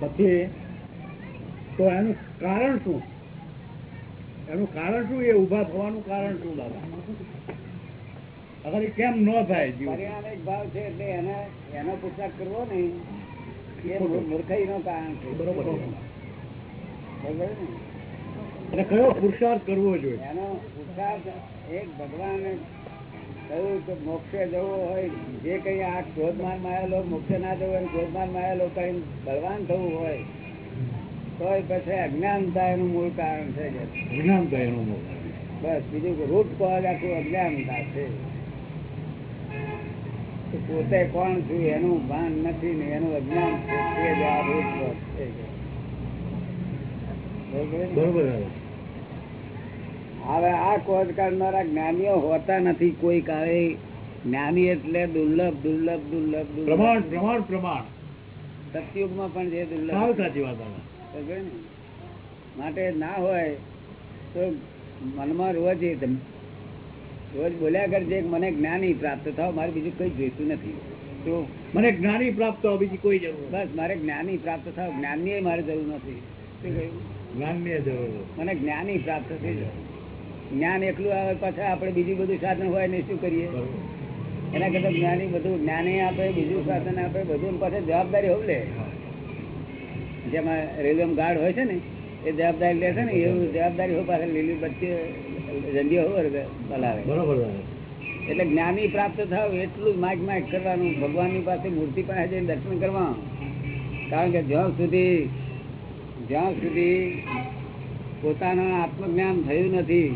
પછી તો એનું કારણ શું? એનું કારણ શું? એ ઊભા થવાનું કારણ શું દાદા? અગર કેમ ન થાય પરિણામિક ભાવ છે એટલે એને એનો પુરસાદ કરવો ને એ મૂર્ખાઈ નો કારણ છે. બરોબર. બરોબર ને? કયો પુરુષાર્થ કરવો જોઈએ? એનો પુરસાદ એક ભગવાને કહ્યું કે મોક્ષે જવું હોય જે કઈ આ ક્રોધમાન માયેલો મોક્ષે ના જવું હોય ક્રોધમાન માયેલો કઈ બળવાન થવું હોય તોય પછી અજ્ઞાનતા એનું મૂળ કારણ છે અજ્ઞાનતા એનું મૂળ બસ બીજું રૂટ કોજ આખું અજ્ઞાનતા છે. પોતે કોણ છું એનું ભાન નથી ને એનું અજ્ઞાન છે તે જ આ રૂટ કોજ છે બરોબર. હવે આ કોજ કાઢનારા જ્ઞાનીઓ હોતા નથી. કોઈ કાળે જ્ઞાની એટલે દુર્લભ દુર્લભ દુર્લભ પ્રમાણ પ્રમાણ પ્રમાણ. સત્યુગમાં પણ જે દુર્લભ સાચી વાત માટે ના હોય તો મનમાં રોજ એ રોજ બોલ્યા કરજે મને જ્ઞાની પ્રાપ્ત થાવ મારે બીજું કઈ જોઈતું નથી. તો મને જ્ઞાની પ્રાપ્ત થાવ બીજી કોઈ જરૂર બસ મારે જ્ઞાની પ્રાપ્ત થાવ જ્ઞાનની મારે જરૂર નથી. શું કહ્યું? જ્ઞાનની જરૂર. મને જ્ઞાની પ્રાપ્ત થઈ જાય. જ્ઞાન એકલું આવે પાછા આપણે બીજું બધું સાધન હોય ને શું કરીએ? એના કરતા જ્ઞાની બધું જ્ઞાને આપે બીજું સાધન આપે બધું પાસે જવાબદારી હોવ લે. જેમાં રેલવે ગાર્ડ હોય છે ને એ જવાબદારી લે છે ને એવું જવાબદારી હોય પાસે લીલી બચ્ચી ઝંડીઓ હોય બોલાવે બરોબર એટલે જ્ઞાની પ્રાપ્ત થાવ એટલું જ માગ માગ કરવાનું. ભગવાનની પાસે મૂર્તિ પાસે જઈને દર્શન કરવા. કારણ કે જ્યાં સુધી જ્યાં સુધી પોતાનું આત્મજ્ઞાન થયું નથી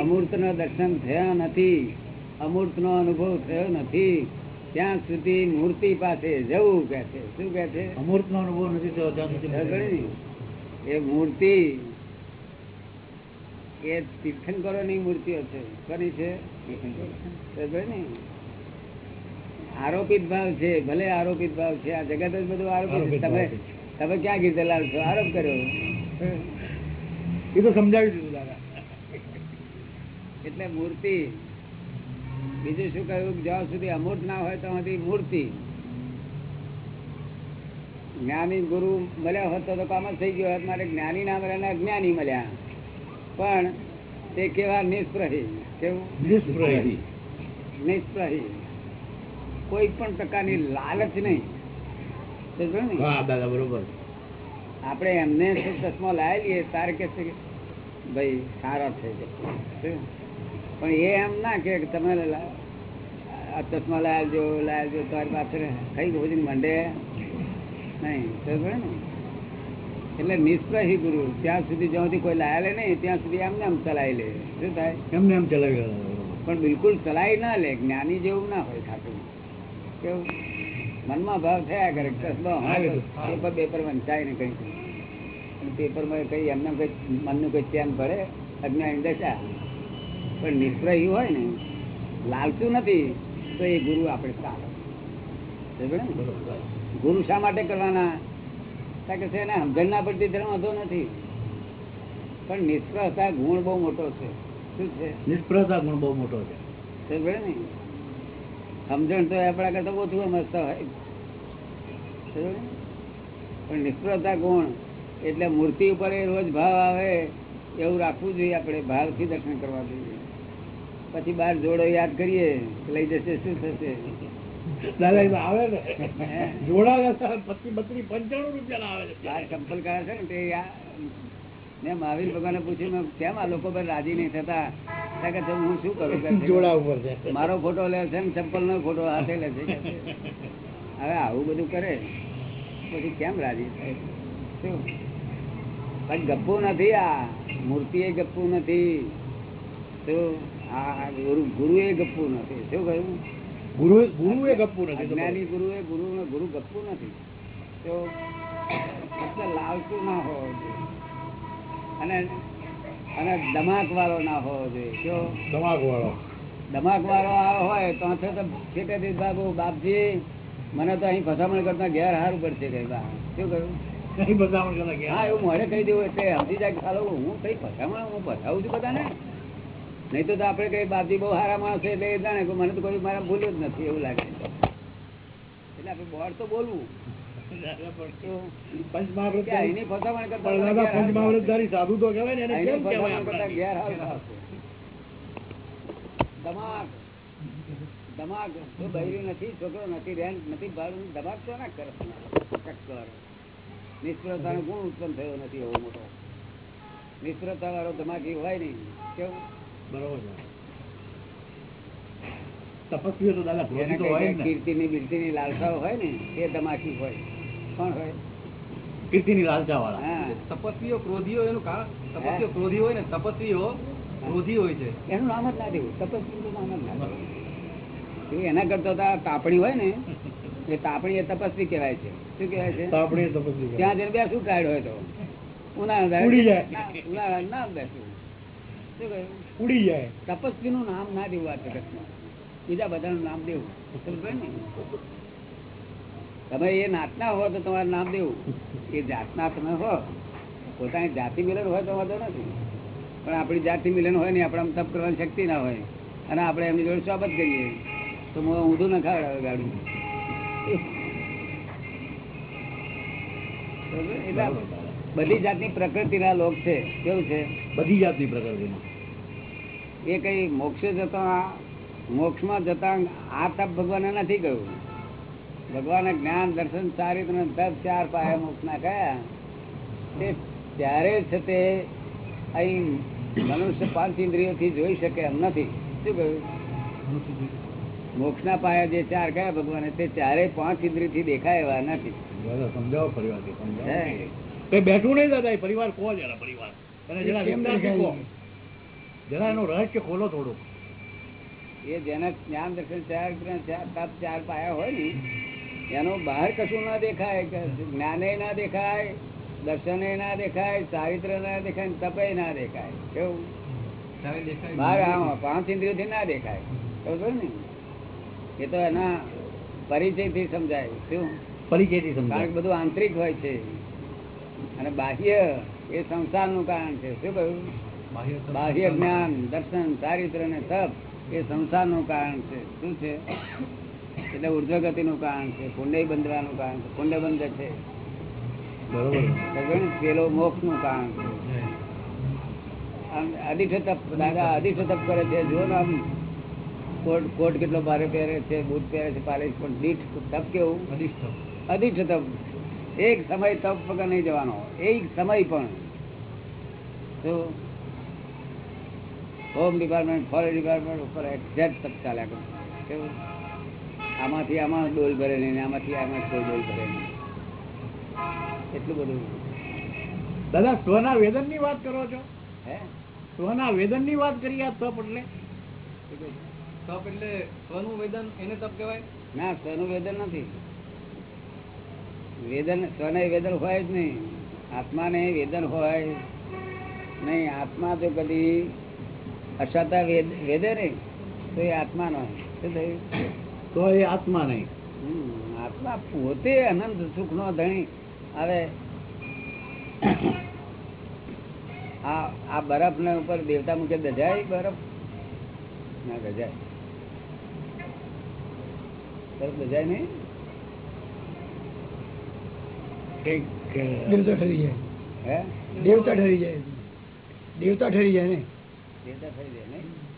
અમૂર્તનો દર્શન થયા નથી અમૂર્તનો અનુભવ થયો નથી ત્યાં સુધી મૂર્તિ પાસે જવું કે છે શું કે છે અમૂર્ત નો અનુભવ નથી થયો ને? એ મૂર્તિ એ તીર્થંકરોની મૂર્તિઓ છે. કોની છે? ને? આરોપિત ભાવ છે ભલે આરોપિત ભાવ છે. આ જગત જ બધું આરોપિત. તમે તમે ક્યાં ગીતેલાલ છો? આરોપ કર્યો. એ તો સમજાવી દીધું. એટલે મૂર્તિ. બીજું શું કહ્યું? જ્યાં સુધી અમૂર્ત ના હોય ત્યાં સુધી મૂર્તિ. જ્ઞાની ગુરુ મળ્યા હોત તો કામ જ થઈ ગયો હોત. મારે જ્ઞાની ના મળ્યા ને અજ્ઞાની મળ્યા. પણ તે કેવા નિષ્પ્રહી? કેવું? નિષ્પ્રહી. નિષ્પ્રહી. કોઈ પણ પ્રકારની લાલચ નહીં. બરોબર. આપણે એમને ચશ્મા લાવી લઈએ? તારે કે ભાઈ સારા છે કે શું? પણ એ એમ ના કે તમે આ ચશ્મા લાવજો લાવજો તારી પાછળ કઈ ભોજન મંડે. નહીં ને એટલે નિષ્પ્રહી ગુરુ ત્યાં સુધી જ્યાંથી કોઈ લાયેલે નહીં ત્યાં સુધી એમને એમ ચલાવી લે. શું થાય? એમને એમ ચલાવી પણ બિલકુલ ચલાવી ના લે જ્ઞાની જેવું ના હોય ખાતું કેવું? મનમાં ભાવ થયા કરે ચશ્મા હોય પેપર પેપર વંચાય ને કઈ. પેપરમાં કઈ એમને કઈ મનનું કઈ ચેન પડે અજ્ઞાની દશા. પણ નિષ્પ્રહી હોય ને લાલતું નથી તો એ ગુરુ આપણે સારો. ગુરુ શા માટે કરવાના? કારણ કે છે એને સમજણ ના પડતી તેનો વાંધો નથી. પણ નિષ્ફળતા ગુણ બહુ મોટો છે. શું છે? નિષ્ફળતા ગુણ બહુ મોટો છે. ને? સમજણ તો આપણા કરતા ઓછું મસ્ત હોય. પણ નિષ્ફળતા ગુણ એટલે મૂર્તિ ઉપર એ રોજ ભાવ આવે એવું રાખવું જોઈએ આપણે ભાવથી દર્શન કરવા જોઈએ. પછી બાર જોડો યાદ કરીએ લઈ જશે શું થશે? દાદા આવે ને? જોડા પચીસ બત્રીસ પંચાણું રૂપિયા આવે છે. બાર ચંપલ કાઢે છે ને તે મેં મહાવીર ભગવાને પૂછ્યું કેમ આ લોકો પર રાજી નહીં થતા? કે હું શું કરું? જોડા ઉપર છે. મારો ફોટો લે છે ને ચંપલ નો ફોટો હાથે લે છે. હવે આવું બધું કરે પછી કેમ રાજી થાય? શું? પણ ગપ્પુ નથી આ. મૂર્તિ એ ગપ્પુ નથી. શું? આ ગુરુ ગુરુ એ ગપ્પુ નથી. શું કહ્યું? ગુરુ ગુરુ એ ગપ્પુ નથી જ્ઞાની ગુરુ એ ગુરુ ગુરુ ગપ્પુ નથી. તો એટલે લાલતું ના હોવો જોઈએ. અને અને દમાક વાળો ના હોવો જોઈએ. તમાકુ વાળો ધમાક વાળો હોય તો તો બાબુ બાપજી મને તો અહીં ફસામણ કરતા ઘેર હારું પડશે કઈ બા શું કહ્યું? કઈ ફસામણ કરતા હા એવું મોડે કહી દેવું એટલે સમજી જાય ચાલો હું કઈ ફસામણ હું ફસાવું છું બધાને? નહીં તો આપણે કઈ બાપજી બહુ સારા માણસ એટલે એ જાણે કે મને તો કોઈ મારા ભૂલ જ નથી એવું લાગે. એટલે આપણે બોર્ડ તો બોલવું. નિષ્ફળતા ને ગુણ ઉત્પન્ન થયો નથી એવો મોટો. નિષ્ફળતા વાળો ધમાકી હોય નહીં. કેવું. તપસ્વીઓ તો દાદા ક્રોધી તો હોય ને. કીર્તિની બિરતીની લાલસાઓ હોય ને એ ધમાકી હોય. કોણ હોય? કીર્તિની લાલચા વાળા તપસ્વીઓ ક્રોધીઓ એનું કારણ તપસ્વીઓ ક્રોધી હોય ને તપસ્વીઓ ક્રોધી હોય છે. એનું નામ જ ના દેવું. તપસ્વી નામ જ ના દેવું. એના કરતા તાપણી હોય ને એ તાપણી એ તપસ્વી કહેવાય છે. શું કહેવાય છે? તો આપણે તપસ્વી કહેવાય. ત્યાં જઈને ટાયર્ડ હોય તો. ઉનાળા ઉનાળા ના કહ્યું ઉડી જાય. તપસ્વી નું નામ ના દેવું આ જગતમાં બીજા બધાનું નામ દેવું. તમે એ નાતના હો તો તમારું નામ દેવું. એ જાતના તમે હો. પોતાની જાતિ મિલન હોય તો વાંધો નથી. પણ આપણી જાતિ મિલન હોય ને આપણે તપ કરવાની શક્તિ ના હોય. અને આપણે એમની જોડે સ્વાગત કરીએ. તો હું ઊંધું ના ખાવડાવે ગાડું. એટલે બધી જાતની પ્રકૃતિના લોક છે. કેવું છે? બધી જાતની પ્રકૃતિમાં. એ કઈ મોક્ષે જતા મોક્ષમાં જતા આ તપ ભગવાને નથી કહ્યું ભગવાને જ્ઞાન દર્શન ચારિત્ર તપ ચાર પાયા મોક્ષના કયા તે ત્યારે છે તે અહીં મનુષ્ય પાંચ ઇન્દ્રિયોથી જોઈ શકે એમ નથી. શું કહ્યું? મોક્ષના પાયા જે ચાર કયા ભગવાને તે ચારે પાંચ ઇન્દ્રિયથી દેખાય એવા નથી. સમજાવો સમજાવો. બેઠું નહીં દાદા પરિવાર કહો જરા પરિવાર. જરા એનું રહસ્ય ખોલો થોડું એ જેને જ્ઞાન દર્શન ચાર ચાર પાયા હોય ને એનું બહાર કશું ના દેખાય કે જ્ઞાને ના દેખાય દર્શને ના દેખાય ચારિત્ર ના દેખાય ને તપે ના દેખાય. કેવું? બહાર આમ પાંચ ઇન્દ્રિયોથી ના દેખાય. ખબર ને? એ તો એના પરિચયથી સમજાય. શું? પરિચયથી કારણ કે બધું આંતરિક હોય છે. અને બાહ્ય એ સંસારનું કારણ છે. શું કહ્યું? બાહ્ય જ્ઞાન દર્શન ચારિત્ર ને તપ એ સંસારનું કારણ છે. શું છે? એટલે ઉર્ધ્વગતિનું કારણ છે પુણ્ય બંધવાનું કારણ છે. કુંડે બંધ છે. બરોબર. પેલો મોક્ષનું કારણ છે. આમ અધિષ્ઠ તપ દાદા અધિષ્ઠ તપ કરે છે. જો ને આમ કોટ કોટ કેટલો ભારે પહેરે છે બૂટ પહેરે છે પાલે પણ દીઠ તપ કેવું. અધિષ્ઠ તપ. એક સમય તપ વગર નહીં જવાનો. એક સમય પણ. તો હોમ ડિપાર્ટમેન્ટ ફોરેન ડિપાર્ટમેન્ટ ઉપર એક્ઝેક્ટ તપ ચાલ્યા કરે કેવું? આમાંથી આમાં ડોલ ભરે નહીં આમાંથી આમાં કોઈ ડોલ ભરે નહીં. એટલું બધું. દાદા સ્વના વેદનની વાત કરો છો? હે? સ્વના વેદનની વાત કરી આ તપ એટલે? તપ એટલે સ્વનું વેદન એને તપ કહેવાય? ના સ્વનું વેદન નથી. વેદન સ્વને વેદન હોય જ નહીં. આત્માને વેદન હોય નહીં. આત્મા તો કદી અસાતા વેદ- વેદે ને તો એ આત્મા નો શું થયું? તો એ આત્મા નહીં. આત્મા પોતે અનંત સુખ નો ધણી. હવે આ આ બરફ ને ઉપર દેવતા મૂકે દજાય બરફ? ના દજાય બરફ દજાય નહીં? કંઈક દેવતા ઠરી જાય. હે? દેવતા ઠરી જાય. દેવતા ઠરી જાય ને. દેવતા થઈ જાય નહીં.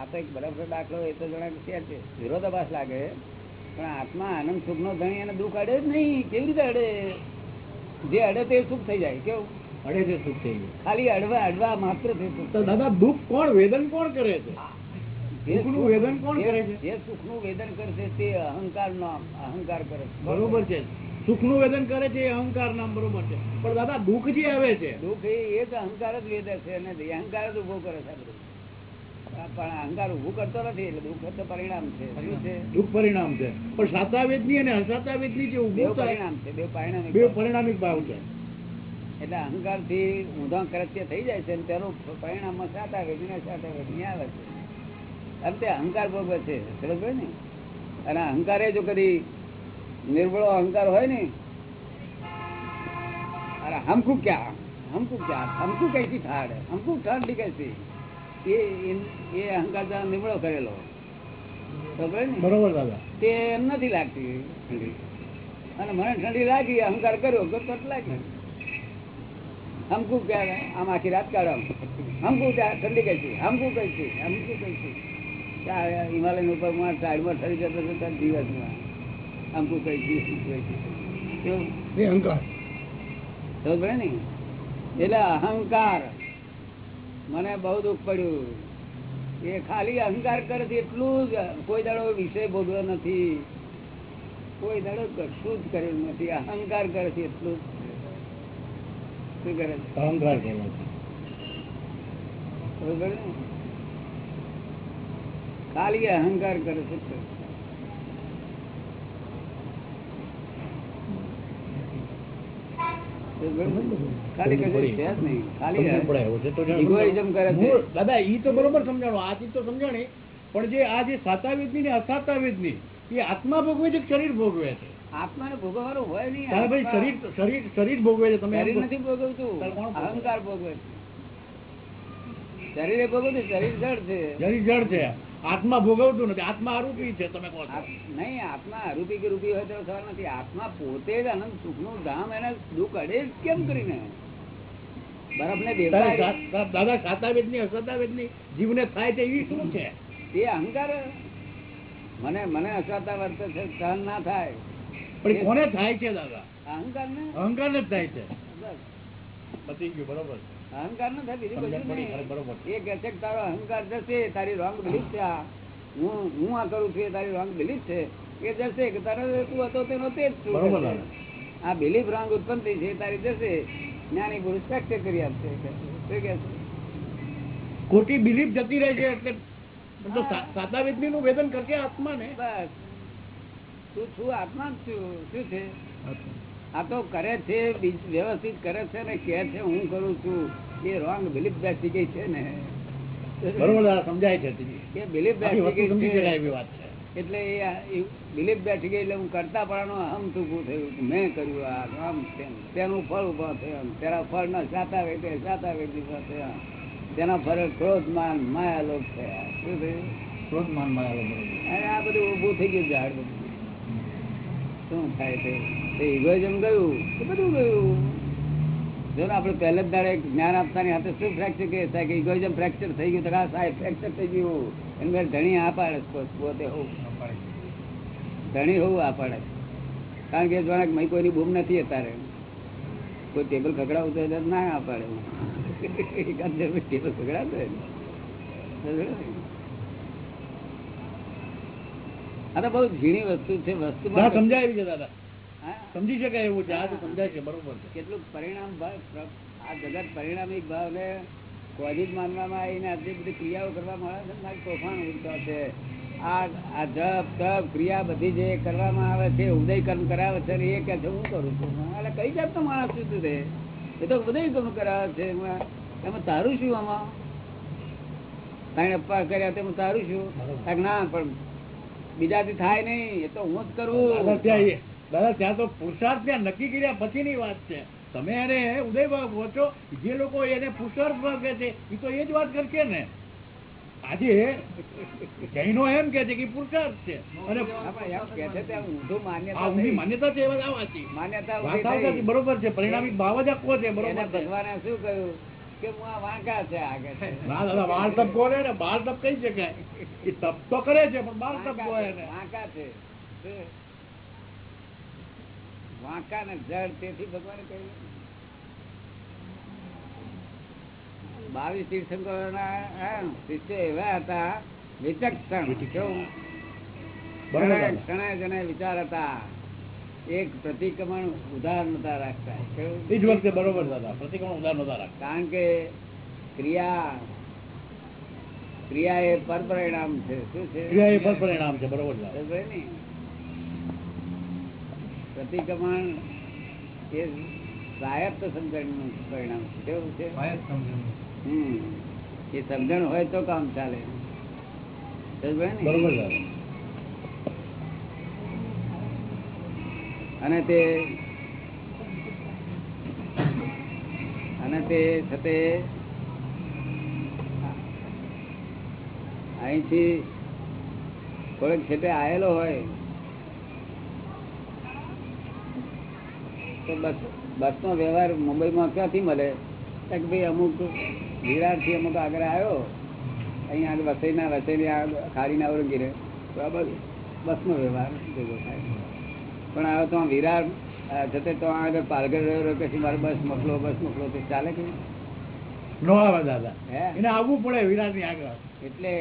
આ તો એક બરફ નો દાખલો એ તો જણા છે વિરોધાભાસ લાગે પણ આત્મા આનંદ સુખ નો ધણી એને દુઃખ અડે જ નહીં. કેવી રીતે અડે? જે અડે તે સુખ થઈ જાય. કેવું? અડે તે સુખ થઈ જાય. ખાલી અડવા અડવા માત્રથી સુખ તો દાદા દુઃખ કોણ વેદન કોણ કરે છે? જે સુખનું વેદન કોણ કરે છે? જે સુખનું વેદન કરશે તે અહંકાર નો અહંકાર કરે છે. બરોબર છે. સુખનું વેદન કરે છે એ અહંકાર નામ બરોબર છે. પણ દાદા દુઃખ જે આવે છે દુઃખ એ તો અહંકાર જ વેદન છે અને અહંકાર જ ઊભો કરે છે પણ અહંકાર ઉભું કરતો નથી એટલે દુઃખ તો પરિણામ છે. શું છે? દુઃખ પરિણામ છે. પણ સાતા વેદની અને અસાતા વેદની જે બે પરિણામ છે બે પરિણામ બે પરિણામિક ભાવ છે. એટલે અહંકારથી ઊંધા કરત્ય થઈ જાય છે અને તેનું પરિણામમાં સાતા વેદના સાતા વેદની આવે છે. અને તે અહંકાર ભોગવે છે. સમજ ને? અને અહંકારે જો કદી નિર્બળો અહંકાર હોય ને અરે હમકુ ક્યાં? હમકુ ક્યાં? હમકુ કઈથી ઠાડ હમકુ ઠાડ કૈસી એ એ અહંકાર નિર્બળો કરેલો. ને? બરોબર દાદા. તે એમ નથી લાગતી અને મને ઠંડી લાગી અહંકાર કર્યો તો લાગી હમકુ ક્યારે આમ આખી રાત કાઢો. હમકુ ત્યાં ઠંડી કઈ છે હમકુ કઈ છે હમકુ કઈ છે ત્યાં હિમાલય ઉપરમાં સાઈડમાં ઠરી જતો દિવસમાં. એ અહંકાર. સમજ ને? એટલે અહંકાર. મને બહુ દુઃખ પડ્યું. એ ખાલી અહંકાર કરે છે એટલું જ. કોઈ દાડો વિષય ભોગવ્યો નથી. કોઈ દાડો કશું જ કર્યું નથી. અહંકાર કરે છે એટલું જ. શું કરે છે? અહંકાર કરો છો. ખાલી અહંકાર કરે છે સમજ પડે ને? ખાલી કશું છે જ નહીં ખાલી સમજણ પડે એવું છે તો જાણો. Egoism કરે છે. મૂળ- દાદા ઈ તો બરોબર સમજાણો આ ચીજ તો સમજાણી. પણ જે આ જે સાતાવિદની ને અસાતાવિદની એ આત્મા ભોગવે છે શરીર ભોગવે છે? આત્માને ભોગવવાનું હોય નહીં. ભાઈ શરીર શરીર શરીર ભોગવે છે તમે શરીર નથી ભોગવતું. અહંકાર ભોગવે છે. શરીરે ભોગવતું શરીર જડ છે. શરીર જડ છે. આત્મા ભોગવતું નથી. આત્મા આરોપી છે તમે કહો નહીં આત્મા આરોપી કે રૂપી હોય તો સવાલ નથી. આત્મા પોતે જ આનંદ સુખનું ધામ એને દુઃખ અડે કેમ કરીને? જીવને થાય છે એ શું છે? એ અહંકાર મને મને અસાતા વર્ત છે સહન ના થાય. પણ કોને થાય છે દાદા? અહંકાર ને અહંકાર જ થાય છે. બસ. પતી ગયું બરોબર અહંકાર ન થાય બીજું. એ છે તારો અહંકાર જશે તારી રોંગ બિલીફ છે હું હું આ કરું છું તારી રોંગ બિલીફ છે. એ જશે કે તારો તું હતો તેનો તે જ છું. આ બિલીફ રોંગ ઉત્પન્ન થઈ છે તારી જશે. જ્ઞાની પુરુષ ફ્રેક્ચર કરી આપશે શું કે? ખોટી બિલીફ જતી રહે છે એટલે તો સા- નું વેદન કરશે આત્મા ને બસ. તું છું આત્મા જ છું. શું છે? આ તો કરે છે બીજ- વ્યવસ્થિત કરે છે ને કે છે હું કરું છું. એ રોંગ બિલીફ બેસી ગઈ છે ને. બરોબર સમજાય છે એ બિલીફ બેસી ગઈ છે. એવી વાત છે. એટલે એ બિલીફ બેઠી ગઈ એટલે હું કરતા પડાનો અહમ ટૂંકું થયું. મેં કર્યું આ આમ તેનું ફળ ઊભા થયું. તેના ફળ ના સાતા વેતે સાતા વેતે ઊભા થયા. તેના ફળ ક્રોધ માન માયા લોક થયા. શું થયું? ક્રોધમાનમાં આવે અને આ બધું ઊભું થઈ ગયું ઝાડ બધું. શું થાય તે? ઇગોઇઝમ ગયું તો બધું ગયું. જો આપણે પહેલે જ દાડે જ્ઞાન આપતાની હાથે શું ફ્રેક્ચર કે થાય કે ઇગોઇઝમ ફ્રેક્ચર થઈ ગયું તો આ સાહેબ ફ્રેક્ચર થઈ ગયું? એને મેં ધણી આ પાડે છે પોતે હોવું ધણી હોવું આ પાડે. કારણ કે જાણે મેં કોઈની બૂમ નથી અત્યારે. કોઈ ટેબલ ખગડાવું તો ના આ પાડે. ટેબલ ખગડાવતો? આ તો બહુ ઝીણી વસ્તુ છે વસ્તુ ના, સમજાય છે, દાદા? સમજી શકાય એવું છે આ તો સમજાય છે બરોબર છે. કેટલું પરિણામ આ જગત પરિણામિક ભાવને કોઝિજ માનવામાં આવીને આટલી બધી ક્રિયાઓ કરવામાં આવે છે તોફાન ઉડતો છે. આ આ જપ તપ ક્રિયા બધી જે કરવામાં આવે છે ઉદય કર્મ કરાવે છે એ કે છે હું કરું છું. એટલે કઈ જાતનો માણસ છું તું એ તો ઉદય કર્મ કરાવે છે. એમાં તારું શું આમાં? તાણે અપ્પા કર્યા તેમાં તારું શું? ના પણ બીજાથી થાય નહીં એ તો હું જ કરું. દાદા ત્યાં તો પુરુષાર્થ ત્યાં નક્કી કર્યા પછીની વાત છે. તમે એને ઉદય પહોંચો જે લોકો એને પુરુષાર્થ ભાવ છે એ તો એ જ વાત કરશે ને. આજે જૈનો એમ કે છે કે પુરુષાર્થ છે. અને માન્યતા છે. માન્યતા. બરોબર છે પરિણામિક ભાવ જ આપવો છે બરોબર ભગવાને શું કહ્યું? કે હું આ વાંકા છે આગળ. ના દાદા બાળ તપ કોને ને બાળ તપ કહી શકાય. એ તપ તો કરે છે પણ બાળ તપ વાંકા છે, વાંકા છે. શું? વાંકા ને જળ તેથી ભગવાને કહ્યું. બાવીસ તીર્થંકરોના શિષ્યો એવા હતા વિચક્ષણ. કેવું? ઘણા ઘણા વિચાર હતા. એક પ્રતિક્રમણ ઉધાર નતા રાખતા. એ જ વખતે બરોબર દાદા પ્રતિક્રમણ ઉધાર નતા રાખતા. કારણ કે ક્રિયા ક્રિયા એ પરપરિણામ છે. શું છે? ક્રિયા એ ફળ પરિણામ છે. બરોબર ને? પ્રતિક્રમણ એ સ્વાયત્ત સમજણનું પરિણામ છે કેવું છે? હમ. એ સમજણ હોય તો કામ ચાલે. અને તે અને તે છતે અહીંથી થોડેક છેટે આવેલો હોય તો બસ બસનો વ્યવહાર મુંબઈમાં ક્યાંથી મળે? કે ભાઈ અમુક વિરાટથી અમુક આગળ આવ્યો અહીંયા આગળ વસઈના વસઈની આગળ ખાડીના ઓળંગીને તો આ બસ બસનો વ્યવહાર ભેગો થાય. પણ હવે તો વિરાટ જતે તો આગળ પાલઘર રહ્યો પછી મારે બસ મોકલો બસ મોકલો તો ચાલે કે નો આવે દાદા. એને આવવું પડે વિરાટની આગળ. એટલે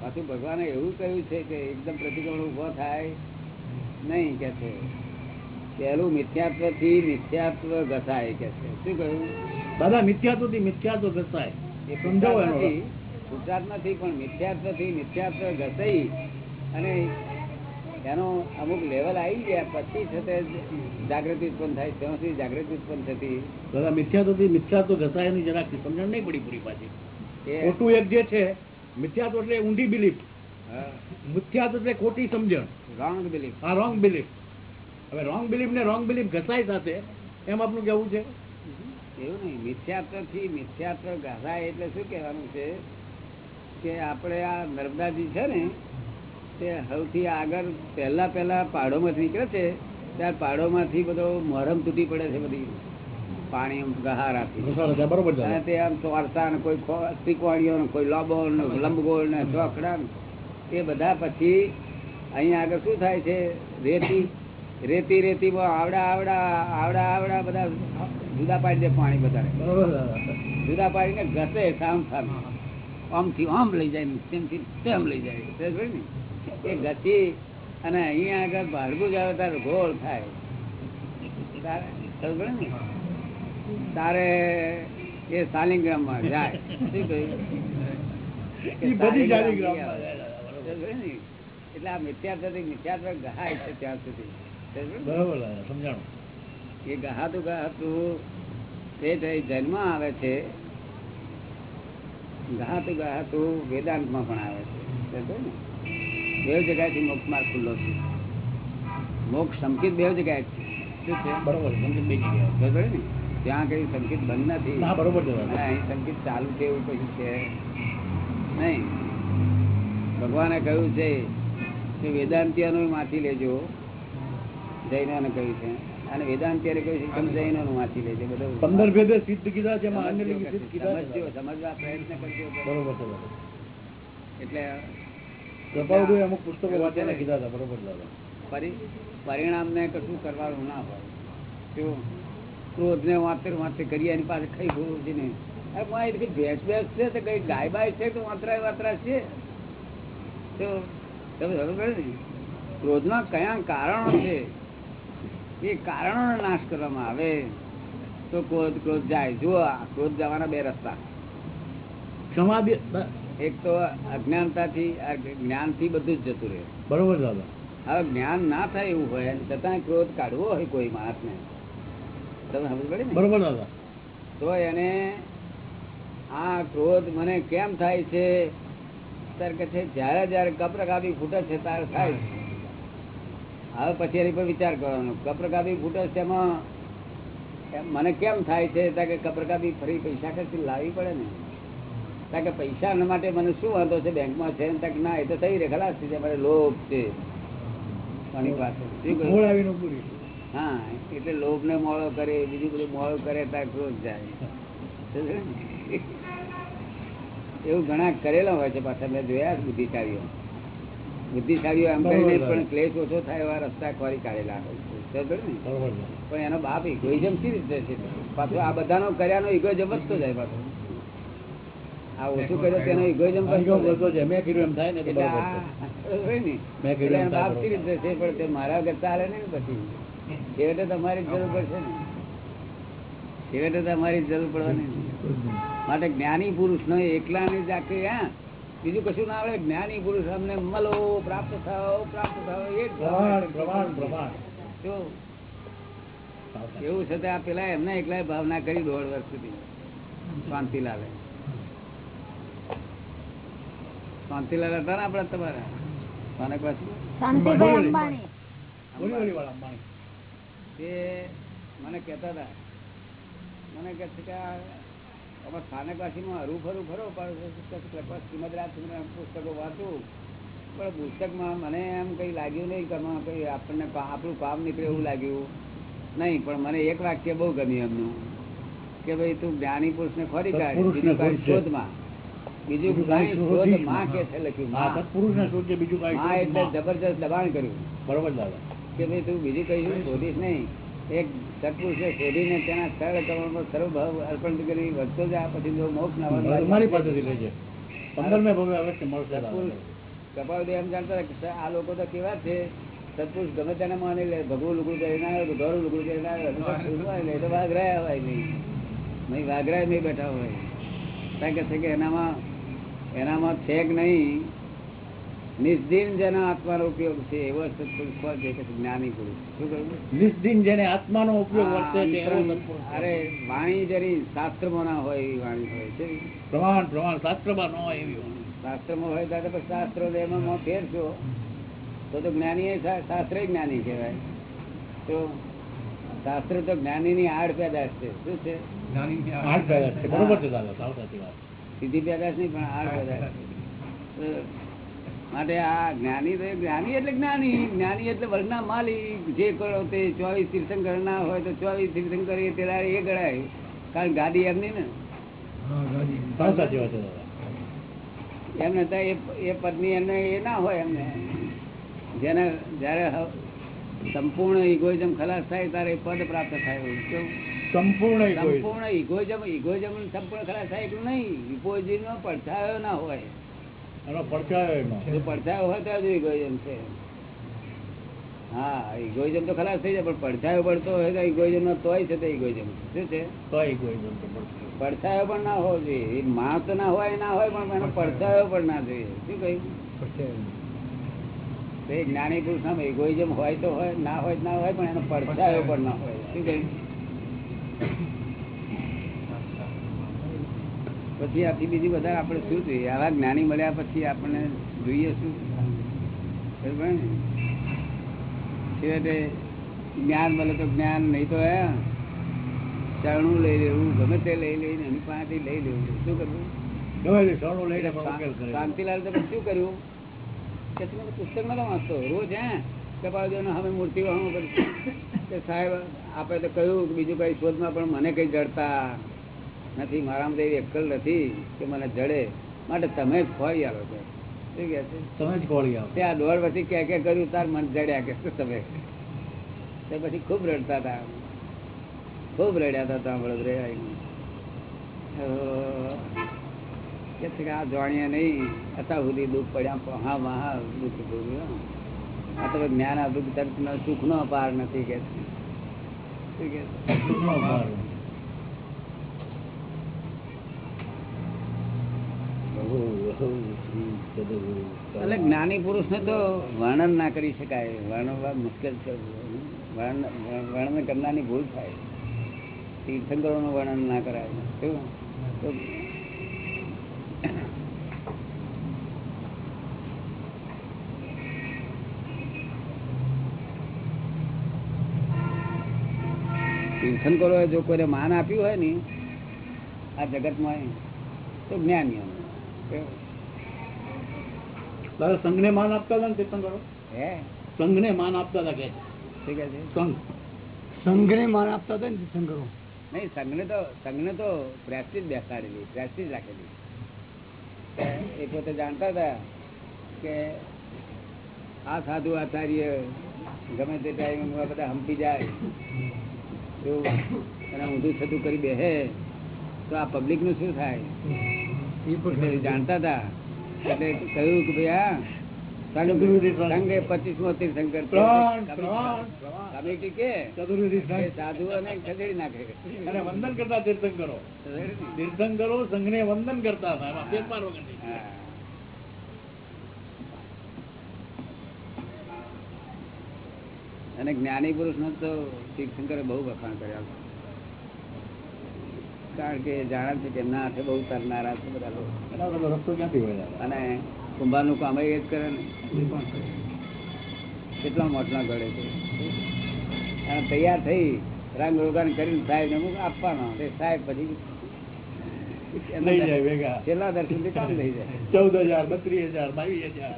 પાછું ભગવાને એવું કહ્યું છે કે એકદમ પ્રતિક્રમણ ઊભો થાય નહીં કે છે. પહેલું મિથ્યાત્વથી મિથ્યાત્વ ઘસાય કે છે. શું કહ્યું? દાદા મિથ્યાત્વથી મિથ્યાત્વ ઘસાય. એ સમજાવો ગુજરાત નથી પણ મિથ્યાત્વથી મિથ્યાત્વ ઘસાઈ અને એનો અમુક લેવલ આવી ગયા. પછી છે તે જાગૃતિ ઉત્પન્ન થાય ત્યાં સુધી જાગૃતિ ઉત્પન્ન થતી. દાદા મિથ્યાત્વથી મિથ્યાત્વ ઘસાય એની જરાક સમજણ નહીં પડી પૂરી પાછી. એ ખોટું એક જે છે મિથ્યાત્વ એટલે ઊંધી બિલીફ મિથ્યાત્વ એટલે ખોટી સમજણ. રોંગ બિલીફ આ રોંગ બિલીફ હવે રોંગ બિલીફ ને રોંગ બિલીફ ઘસાય સાથે એમ આપનું કેવું છે? એવું નહીં મિથ્યાત્વથી મિથ્યાત્વ ઘસાય એટલે શું કહેવાનું છે કે આપણે આ નર્મદાજી છે ને તે સૌથી આગળ પહેલા પહેલા પહાડોમાંથી નીકળે છે ત્યારે પહાડોમાંથી બધો મોહરમ તૂટી પડે છે બધી. પાણી ગહારાથી બરોબર તે આમ ચોરસા ને કોઈ ત્રિકોણીઓ ને કોઈ લોબો ને લંબગોળ ને ચોકડા એ બધા પછી અહીંયા આગળ શું થાય છે રેતી રેતી રેતી આવડા આવડા આવડા આવડા બધા જુદા પાડી દે પાણી બધા બરોબર દાદા જુદા પાડીને ઘસે સામ સામ. આમથી આમ લઈ જાય તેમથી તેમ લઈ જાય. ને? એ ગતિ અને અહીંયા આગળ ભાડગું જ આવે તારે ગોળ થાય ને? તારે એ શાલિગ્રામ આવે. જાય? એટલે આ મિથ્યા મિથ્યાત્વ ગહાય છે ત્યાં સુધી? બરોબર સમજાણું. એ ગહાતું ગહાતું તે જન્મ આવે છે ગહાતું ગહાતું વેદાંતમાં પણ આવે છે? બે જગ્યાએથી મોક્ષ માર્ગ ખુલ્લો છે. મોક્ષ સંકિત બે જગ્યાએ છે. બરોબર સંકેત બે જગ્યાએ. સમજ ને? ત્યાં કઈ સંકિત બંધ નથી. બરોબર અહીં સંકિત ચાલુ છે એવું છે? નહીં. ભગવાને કહ્યું છે કે વેદાંતિયાનું માથી લેજો. જૈનોને કહ્યું છે. અને વેદાંતિયારે કહ્યું છે કે તમે જૈનોનું વાંચી લેજો બધું પંદર ભેદે સિદ્ધ કીધા છે એમાં અન્ય લિંગ સિદ્ધ કીધા છે. સમજજો દાદા. સમજવા પ્રયત્ન કરજો. બરોબર છે એટલે કૃપાળુભાઈ અમુક પુસ્તકો વાંચેલા કીધા હતા બરોબર દાદા પરિણામને કશું કરવાનું ના હોય. શું? ક્રોધને વાંતર વાંતર કરીએ એની પાસે કઈ ગુરુ છે ને. ભેંસ ભેંસ છે તો કઈ ગાય બાય છે તો વાંતરાય વાંતરા છે? તો તમે ખબર પડે ને? ક્રોધના કયા કારણો છે? એ કારણોનો નાશ કરવામાં આવે તો ક્રોધ ક્રોધ જાય. જુઓ આ ક્રોધ જવાના બે રસ્તા. ક્ષમા એક તો અજ્ઞાનતાથી આ જ્ઞાનથી બધું જ જતું રહે. બરોબર દાદા. હવે જ્ઞાન ના થાય એવું હોય છતાં ક્રોધ કાઢવો હોય કોઈ માણસને. તમે સમજ પડે ને? બરોબર દાદા. તો એને આ ક્રોધ મને કેમ થાય છે? ત્યારે કે છે જ્યારે જ્યારે કપ્રકાપી ફૂટે છે ત્યારે થાય છે. હવે પછી એની પર વિચાર કરવાનો. કપ્રકાપી ફૂટે છે તેમાં મને કેમ થાય છે? કે કપ્રકાપી ફરી પૈસા ખર્ચી લાવવી પડે ને. કારણ કે પૈસા માટે મને શું વાંધો છે? બેંકમાં છે ત્યાં ના એ તો થઈ રહે ખલાસ થઈ જાય લોભ છે. કોની પાસે હા એટલે લોભ ને મોળો કરે બીજું બધું મોળો કરે ત્યાં ક્રોધ જાય. એવું ઘણા કરેલા હોય છે પાછા. મેં જોયા બુદ્ધિશાળીઓ. બુદ્ધિશાળીઓ એમ કરીને પણ ક્લેશ ઓછો થાય એવા રસ્તા ખોરી કાઢેલા હોય પણ એનો બાપ ઇગોઇઝમ સી રીતે છે? પાછો આ બધાનો કર્યાનો ઇગોઇઝમ વધતો જાય પાછો. આ ઓછું કર્યો તેનો ઇગોઇઝમ વધતો જાય. મેં કીધું એમ થાય ને મેં કીધું એમ બાપ સી રીતે છે? પણ તે મારા કરતા હાલે ને પછી? છેવટે તમારી જરૂર પડશે ને. છેવટે તમારી જરૂર પડવાની. માટે જ્ઞાની પુરુષ નો એકલા ની જાકે હા બીજું કશું ના આવે. જ્ઞાની પુરુષ અમને મળો પ્રાપ્ત થાવ પ્રાપ્ત થાવ એ એવું છે આ પેલા એમને એકલા ભાવના કરી દોઢ વર્ષ સુધી. શાંતિલાલે શાંતિલાલ હતા ને આપડા તમારા. સ્થાનક મને કેતા હતા. મને કે આ અમારા સ્થાનકવાસીમાં હરું ફરું ફરો પણ શ્રીમદ રાજચંદ્ર પુસ્તકો વાંચું. પણ પુસ્તકમાં મને એમ કઈ લાગ્યું નહીં કે કઈ આપણને આપણું કામ નીકળે એવું લાગ્યું. નહીં પણ મને એક વાક્ય બહુ ગમ્યું એમનું. કે ભાઈ તું જ્ઞાની પુરુષને ખોરી કાઢ સત્પુરુષને બીજું કાંઈ ખોરશે. શોધમાં. બીજું શોધમાં. કે છે લખ્યું? માં. ને એટલે જબરજસ્ત દબાણ કર્યું. બરોબર દાદા. કે ભાઈ તું બીજું કઈ શોધીશ નહીં. એક સત્પુરુષે શોધીને તેના સરળ કર્મમાં સર્વ ભાવ અર્પણ કરી વધતો જાય પછી જો મોક્ષ ના હોય તો તમારી પાસેથી લેજે પંદરમે ભવે અવશ્ય મળશે. સત્પુરુષ એમ જાણતા કે આ લોકો તો કેવા છે? સત્પુરુષ ગમે તેને માની લે ભગવું લુગડું કરીને આવ્યો તો ઘરું લુગડું કરીને આવ્યો તો વાઘરાયા હોય નહીં. નહીં વાઘરાય નહીં બેઠા હોય. કારણ કે એનામાં એનામાં છે કે નહીં નિસ્દિન જેના આત્માનો ઉપયોગ છે એવો સત્પુરુષ છે? જ્ઞાની પુરુષ. શું કહ્યું? નિસ્દિન જેને આત્માનો ઉપયોગ વર્તે છે. અરે વાણી જરી શાસ્ત્રમાં ના હોય એવી વાણી હોય છે. પ્રમાણ પ્રમાણ શાસ્ત્રમાં ન હોય એવી શાસ્ત્રમાં હોય ત્યારે પછી શાસ્ત્રો તો એમાં ફેરશો તો તો જ્ઞાની શાસ્ત્ર જ્ઞાની કહેવાય. તો શાસ્ત્ર તો જ્ઞાનીની આડ પેદાશ છે. શું છે? આડ પેદાશ છે. બરોબર છે દાદા સાવ સાચી વાત. સીધી પેદાશ નહીં પણ આડ પેદાશ છે. માટે આ જ્ઞાની તો જ્ઞાની એટલે જ્ઞાની. જ્ઞાની એટલે વર્ગના માલિક. જે કરો તે ચોવીસ તીર્થંકર ના હોય તો ચોવીસ તીર્થંકર એ પેલા એ ગણાય. કારણ ગાડી એમની ને. એમને તો એ પત્ની એમને એ ના હોય એમને. જેને જયારે સંપૂર્ણ ઇગોઇઝમ ખલાસ થાય ત્યારે એ પદ પ્રાપ્ત થાય સંપૂર્ણ સંપૂર્ણ ઇગોઇઝમ ઇગોઇઝમ સંપૂર્ણ ખલાસ થાય એટલું નહીં. ઇગોઇઝમ નો પડછાયો ના હોય. એનો પડછાયો એમાં. પડછાયો હોય જ ઇગોઇઝમ છે. હા ઇગોઇઝમ તો ખલાસ થઈ જાય પણ પડછાયો પડતો હોય તો ઇગોઇઝમ નો તોય છે તો ઇગોઇઝમ શું છે? પડછાયો. પણ ના હોવો જોઈએ. એ માં તો ના હોય ના હોય પણ એનો પડછાયો. પણ ના જોઈએ. શું કહ્યું? તો જ્ઞાની પુરુષ નામ ઇગોઇઝમ હોય તો હોય ના હોય ના હોય પણ એનો પડછાયો પણ ના હોય. શું કહ્યું? પછી આથી બીજી બધા આપણે શું જોઈએ? આવા જ્ઞાની મળ્યા પછી આપણને જોઈએ શું? બરાબર ને? છેવટે જ્ઞાન મળે તો જ્ઞાન નહીં તો હે? ચરણું લઈ લેવું ગમે તે લઈ લઈને એની પાસેથી લઈ લેવું. શું કરવું? શાંતિલાલ તો શું કર્યું? કે તમે પુસ્તક નતો વાંચતો રોજ હે? કપાળદેવ હવે મૂર્તિ વાહું સાહેબ આપણે તો કહ્યું બીજું કઈ શોધમાં પણ મને કઈ જડતા નથી મારામાં તો એવી અક્કલ નથી કે મને જડે. માટે તમે જ ખોઈ આવો છો. શું કહે છે? તમે જ કોળી આવો ત્યાં દોઢ પછી ક્યાં ક્યાં કર્યું તાર મન જડ્યા કે તમે? તે પછી ખૂબ રડતા હતા. ખૂબ રડ્યા હતા ત્યાં વડોદરે કે છે કે આ જાણીએ નહીં. અત્યાર સુધી દુઃખ પડ્યા હા મહા દુઃખ ભોગ્યું આ તો જ્ઞાન આપ્યું કે તરત સુખ નો પાર નથી કે છે. શું કે છે? સુખનો ભાર. બહુ, બહુ શ્રી સદગુરુ. એટલે જ્ઞાની પુરુષ ને તો વર્ણન ના કરી શકાય. વર્ણવા મુશ્કેલ છે. વર્ણન કરનારની ભૂલ થાય. તીર્થંકરોનું વર્ણન ના કરાય? તો તીર્થંકરોએ જો કોઈને માન આપ્યું હોય ને, આ જગતમાં તો જ્ઞાની કેવું? દાદા સંઘને માન આપતા હતા ને તીર્થંકરો? હે? સંઘને માન આપતા હતા કે? છે. શું છે? સંઘ. સંઘને માન આપતા હતા ને તીર્થંકરો? નહીં સંઘને તો સંઘને તો પ્રેસ્ટીજ બેસાડેલી પ્રેસ્ટીજ રાખેલી. એ પોતે જાણતા હતા કે આ સાધુ આચાર્ય ગમે તે ટાઈમ બધા હંપી જાય એવું અને ઊંધું છતું કરી બેહે તો આ પબ્લિકનું શું થાય? જાણતા હતા. એટલે કહ્યું કે ભાઈ સંઘ સંઘે સંઘ. ખસેડી નાખે. અને વંદન કરતા તીર્થંકરો. તીર્થંકરો સંઘને વંદન કરતા હતા. અને જ્ઞાની પુરુષ નો તો તીર્થંકરે બહુ વખાણ કર્યા. કારણ કે જાણે છે કે એમના હાથે બહુ તરનારા છે બધા લોકો. રસ્તો ક્યાંથી હોય? અને કુંભારનું કામ એ જ કરે ને. કેટલા મોટલા ઘડે છે. અને તૈયાર થઈ રંગ રોગાન કરીને સાહેબ ને અમુક આપવાનો સાહેબ પછી છેલ્લા દર્શન. થી કામ લઈ જાય. ચૌદ હજાર બત્રીસ હજાર બાવીસ હજાર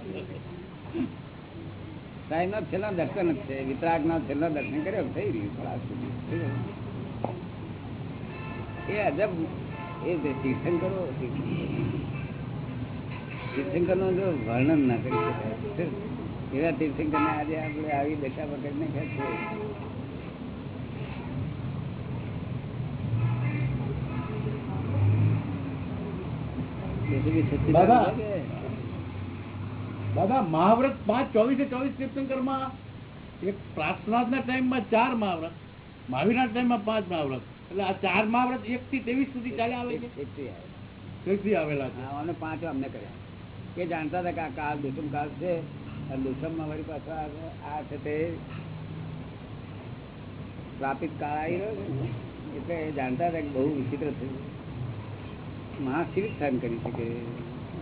ના છેલ્લા દર્શન જ છે. વિતરાગ ના છેલ્લા દર્શન કર્યો થઈ રહ્યું સુધી. એ અજબ એ તીર્થંકરો તીર્થંકરનું જો વર્ણન ના કરી શકાય. એવા તીર્થંકર ને આજે આપણે આવી દશા પકડીને ખેંચીએ દાદા. મહાવ્રત પાંચ ચોવીસે ચોવીસ તીર્થંકરમાં એક પ્રાર્થનાના ટાઈમમાં ચાર મહાવ્રત મહાવીરના ટાઈમમાં પાંચ મહાવ્રત. એટલે આ ચાર મહાવ્રત એક થી ત્રેવીસ સુધી ચાલે આવે છે. આવેલા છે. અને પાંચ અમને કર્યા. એ જાણતા હતા કે આ કાળ દુષ્મ કાળ છે અને દુષ્મમાં વળી પાછો આ- છે તે પ્રાપિત કાળ આવી રહ્યો છે એટલે એ જાણતા હતા કે બહુ વિચિત્ર થયું માણસ કેવી સહન કરી શકે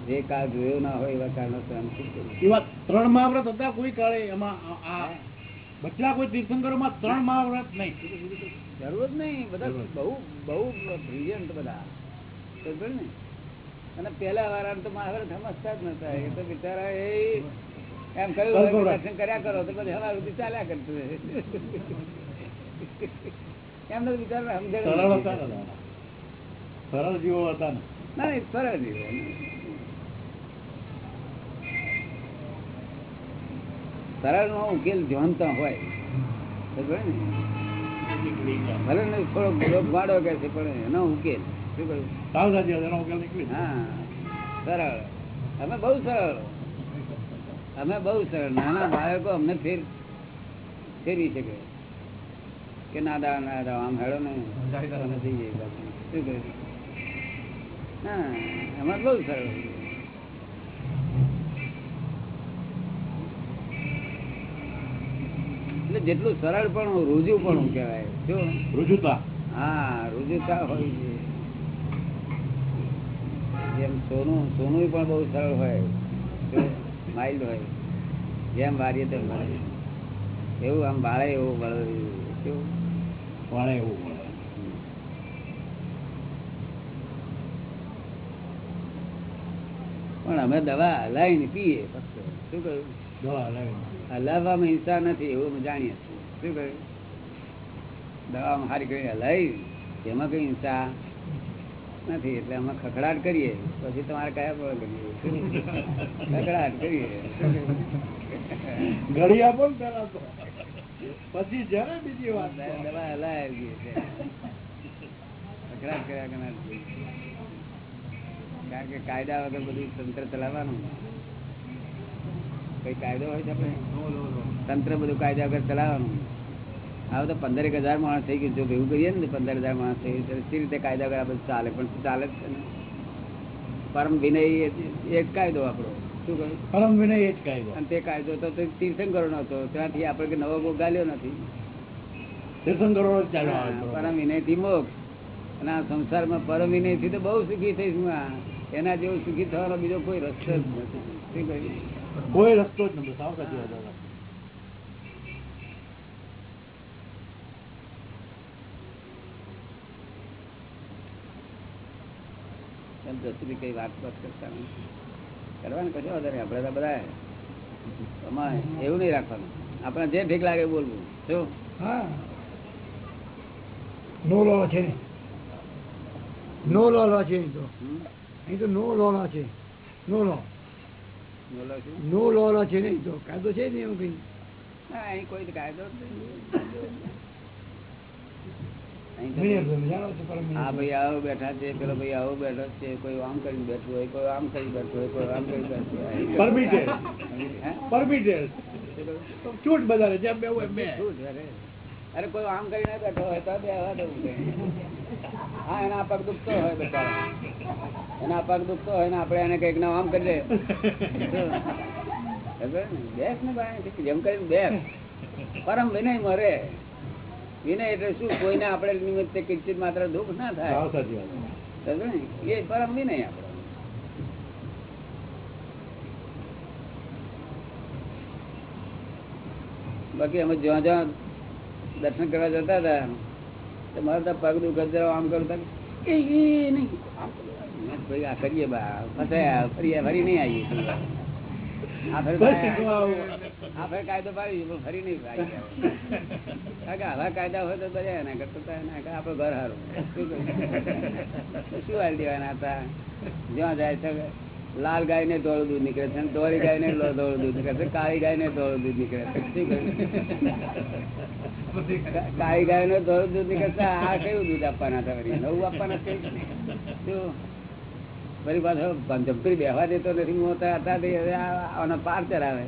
જે કાળ જોયો ના હોય એવા કાળનો સહન? એવા ત્રણ મહાવ્રત હતા કોઈ કાળે એમાં બચલા કોઈ તીર્થંકરોમાં ત્રણ મહાવ્રત નહીં. જરૂર જ નહીં. બધા બહુ બહુ બ્રિલિયન્ટ બધા. સમજો ને? અને પેલા વાળા તો મહાભારત સમજતા જ નતા. એ તો બિચારા એ એમ કહ્યું. દર્શન કર્યા કરો. તો પછી હવા સુધી ચાલ્યા કરતું. એમને તો બિચારા સમજણ સરળ જીવો હતા ને. એ સરળ જીવો સરળ નો ઉકેલ જોનતા હોય. સમજો ને? ભલે ને થોડો ભૂલો ગાડો કે છે પણ એનો ઉકેલ. શું કહ્યું? સાવ સાચી એનો ઉકેલ નીકળી હા સરળ. અમે બહુ સરળ. અમે બહુ સરળ. નાના બાળકો અમને ફેર ફેરવી શકે. કે ના દા ના દા આમ હેડો ને થઈ જાય બાકી. શું કહ્યું? હા અમે બહુ સરળ એટલે જેટલું સરળ પણ રૂજુ પણ કહેવાય. શું રુજુતા. હા રુજુતા હોય છે. જેમ સોનું સોનું પણ બહુ સરળ હોય માઇલ્ડ હોય. જેમ વારીએ તેમ વળે એવું આમ વાળે એવું વળે. કેવું વાળે એવું વળે. પણ અમે દવા હલાવીને પીએ ફક્ત. શું કહ્યું? દવા હલાવીને. હલાવવામાં હિંસા નથી એવું અમે જાણીએ છીએ. શું કહ્યું? દવામાં હારી કરીને લઈ એમાં કઈ હિંસા નથી એટલે અમે ખખડાટ કરીએ. પછી તમારે કયા પણ કરીએ? ખખડાટ કરીએ. ઘડી આપો ને પેલા તો. પછી જયારે બીજી વાત દવા હલાવી ગઈ ખખડાટ કર્યા કરનાર કારણ કે કાયદા વગર બધું તંત્ર ચલાવવાનું. કઈ કાયદો હોય છે આપણે? તંત્ર બધું કાયદા વગર ચલાવવાનું. હવે તો પંદર એક હજાર માણસ થઈ ગયું. જો ભેગું કરીએ ને પંદર હજાર માણસ થઈ ગયું. તો રીતે કાયદા કર્યા બધું ચાલે પણ ચાલે જ છે ને? પરમ વિનય એ એક કાયદો આપણો. શું કહ્યું? પરમ વિનય એ જ કાયદો. અને તે કાયદો તો તીર્થંકરો નો હતો. ત્યાંથી આપણે નવો કોઈ ગાલ્યો નથી. તીર્થંકરો. પરમ વિનયથી મોક્ષ. અને આ સંસારમાં પરમ વિનયથી તો બહુ સુખી થઈશ હું આ. એના જેવું સુખી થવાનો બીજો કોઈ રસ્તો જ નથી. શું કહ્યું? કોઈ રસ્તો જ નથી. સાવ સાચી વાત દાદા એમ બી કઈ વાત વાત કરતા નથી કરવાનું કશો વધારે આપણે તો બધા આમાં એવું નહીં રાખવાનું. આપણે જે ઠીક લાગે બોલવું. શું નો લો છે નો. નો લો છે અહીં તો. અહીં તો નો લોલો છે. નો લો નો લો લોલો છે નહીં તો. કાયદો છે ને એવું કઈ? ના અહીં કોઈ કાયદો આ ભાઈ આવો બેઠા છે પેલો ભાઈ આવો બેઠો છે કોઈ આમ કરીને બેઠું હોય કોઈ આમ કરી બેઠું હોય કોઈ આમ કરી બેઠું હોય. Permitted. પરમિટેડ. છૂટ બધાને જેમ બે. હોય બે અરે? અરે કોઈ આમ કરીને બેઠો હોય તો બે હવા દેવું હા એના પગ દુખતો હોય બચારા એના પગ દુખતો હોય ને આપણે એને કંઈક ના આમ કરી દે બેસ ને ભાઈ જેમ કરીને બેસ. પરમ વિનય મરે. વિનય એટલે શું કોઈને આપણે નિમિત્તે કિંચિત માત્ર દુઃખ ના થાય? એ પરમ વિનય આપણે બાકી અમે જ્યાં જ્યાં દર્શન કરવા જતા હતા તો મારે તો પગ દુઃખ આમ કરું તો એ નહીં. ભાઈ આ કરીએ બા ફસાયા ફરી ફરી નહીં આવીએ. આ ફરી. આપણે કાયદો પાડી પણ ફરી નહીં પાડી આવા કાયદા હોય તો બધા એના કરતા એના ઘર સારું શું હાલ દેવાના હતા? જ્યાં જાય છે, લાલ ગાય ને ધોળું દૂધ નીકળે છે ધોળી ગાય ને ધોળું દૂધ નીકળે છે, કાળી ગાય ને ધોળું દૂધ નીકળે છે. કાળી ગાય ને ધોળું દૂધ નીકળે છે, આ કયું દૂધ આપવાના હતા ફરી નવું આપવાના છે? શું? ફરી પાછો જંપીર બેહવા દેતો નથી, હું હતા તે હવે આ- આનો પાર ચલાવે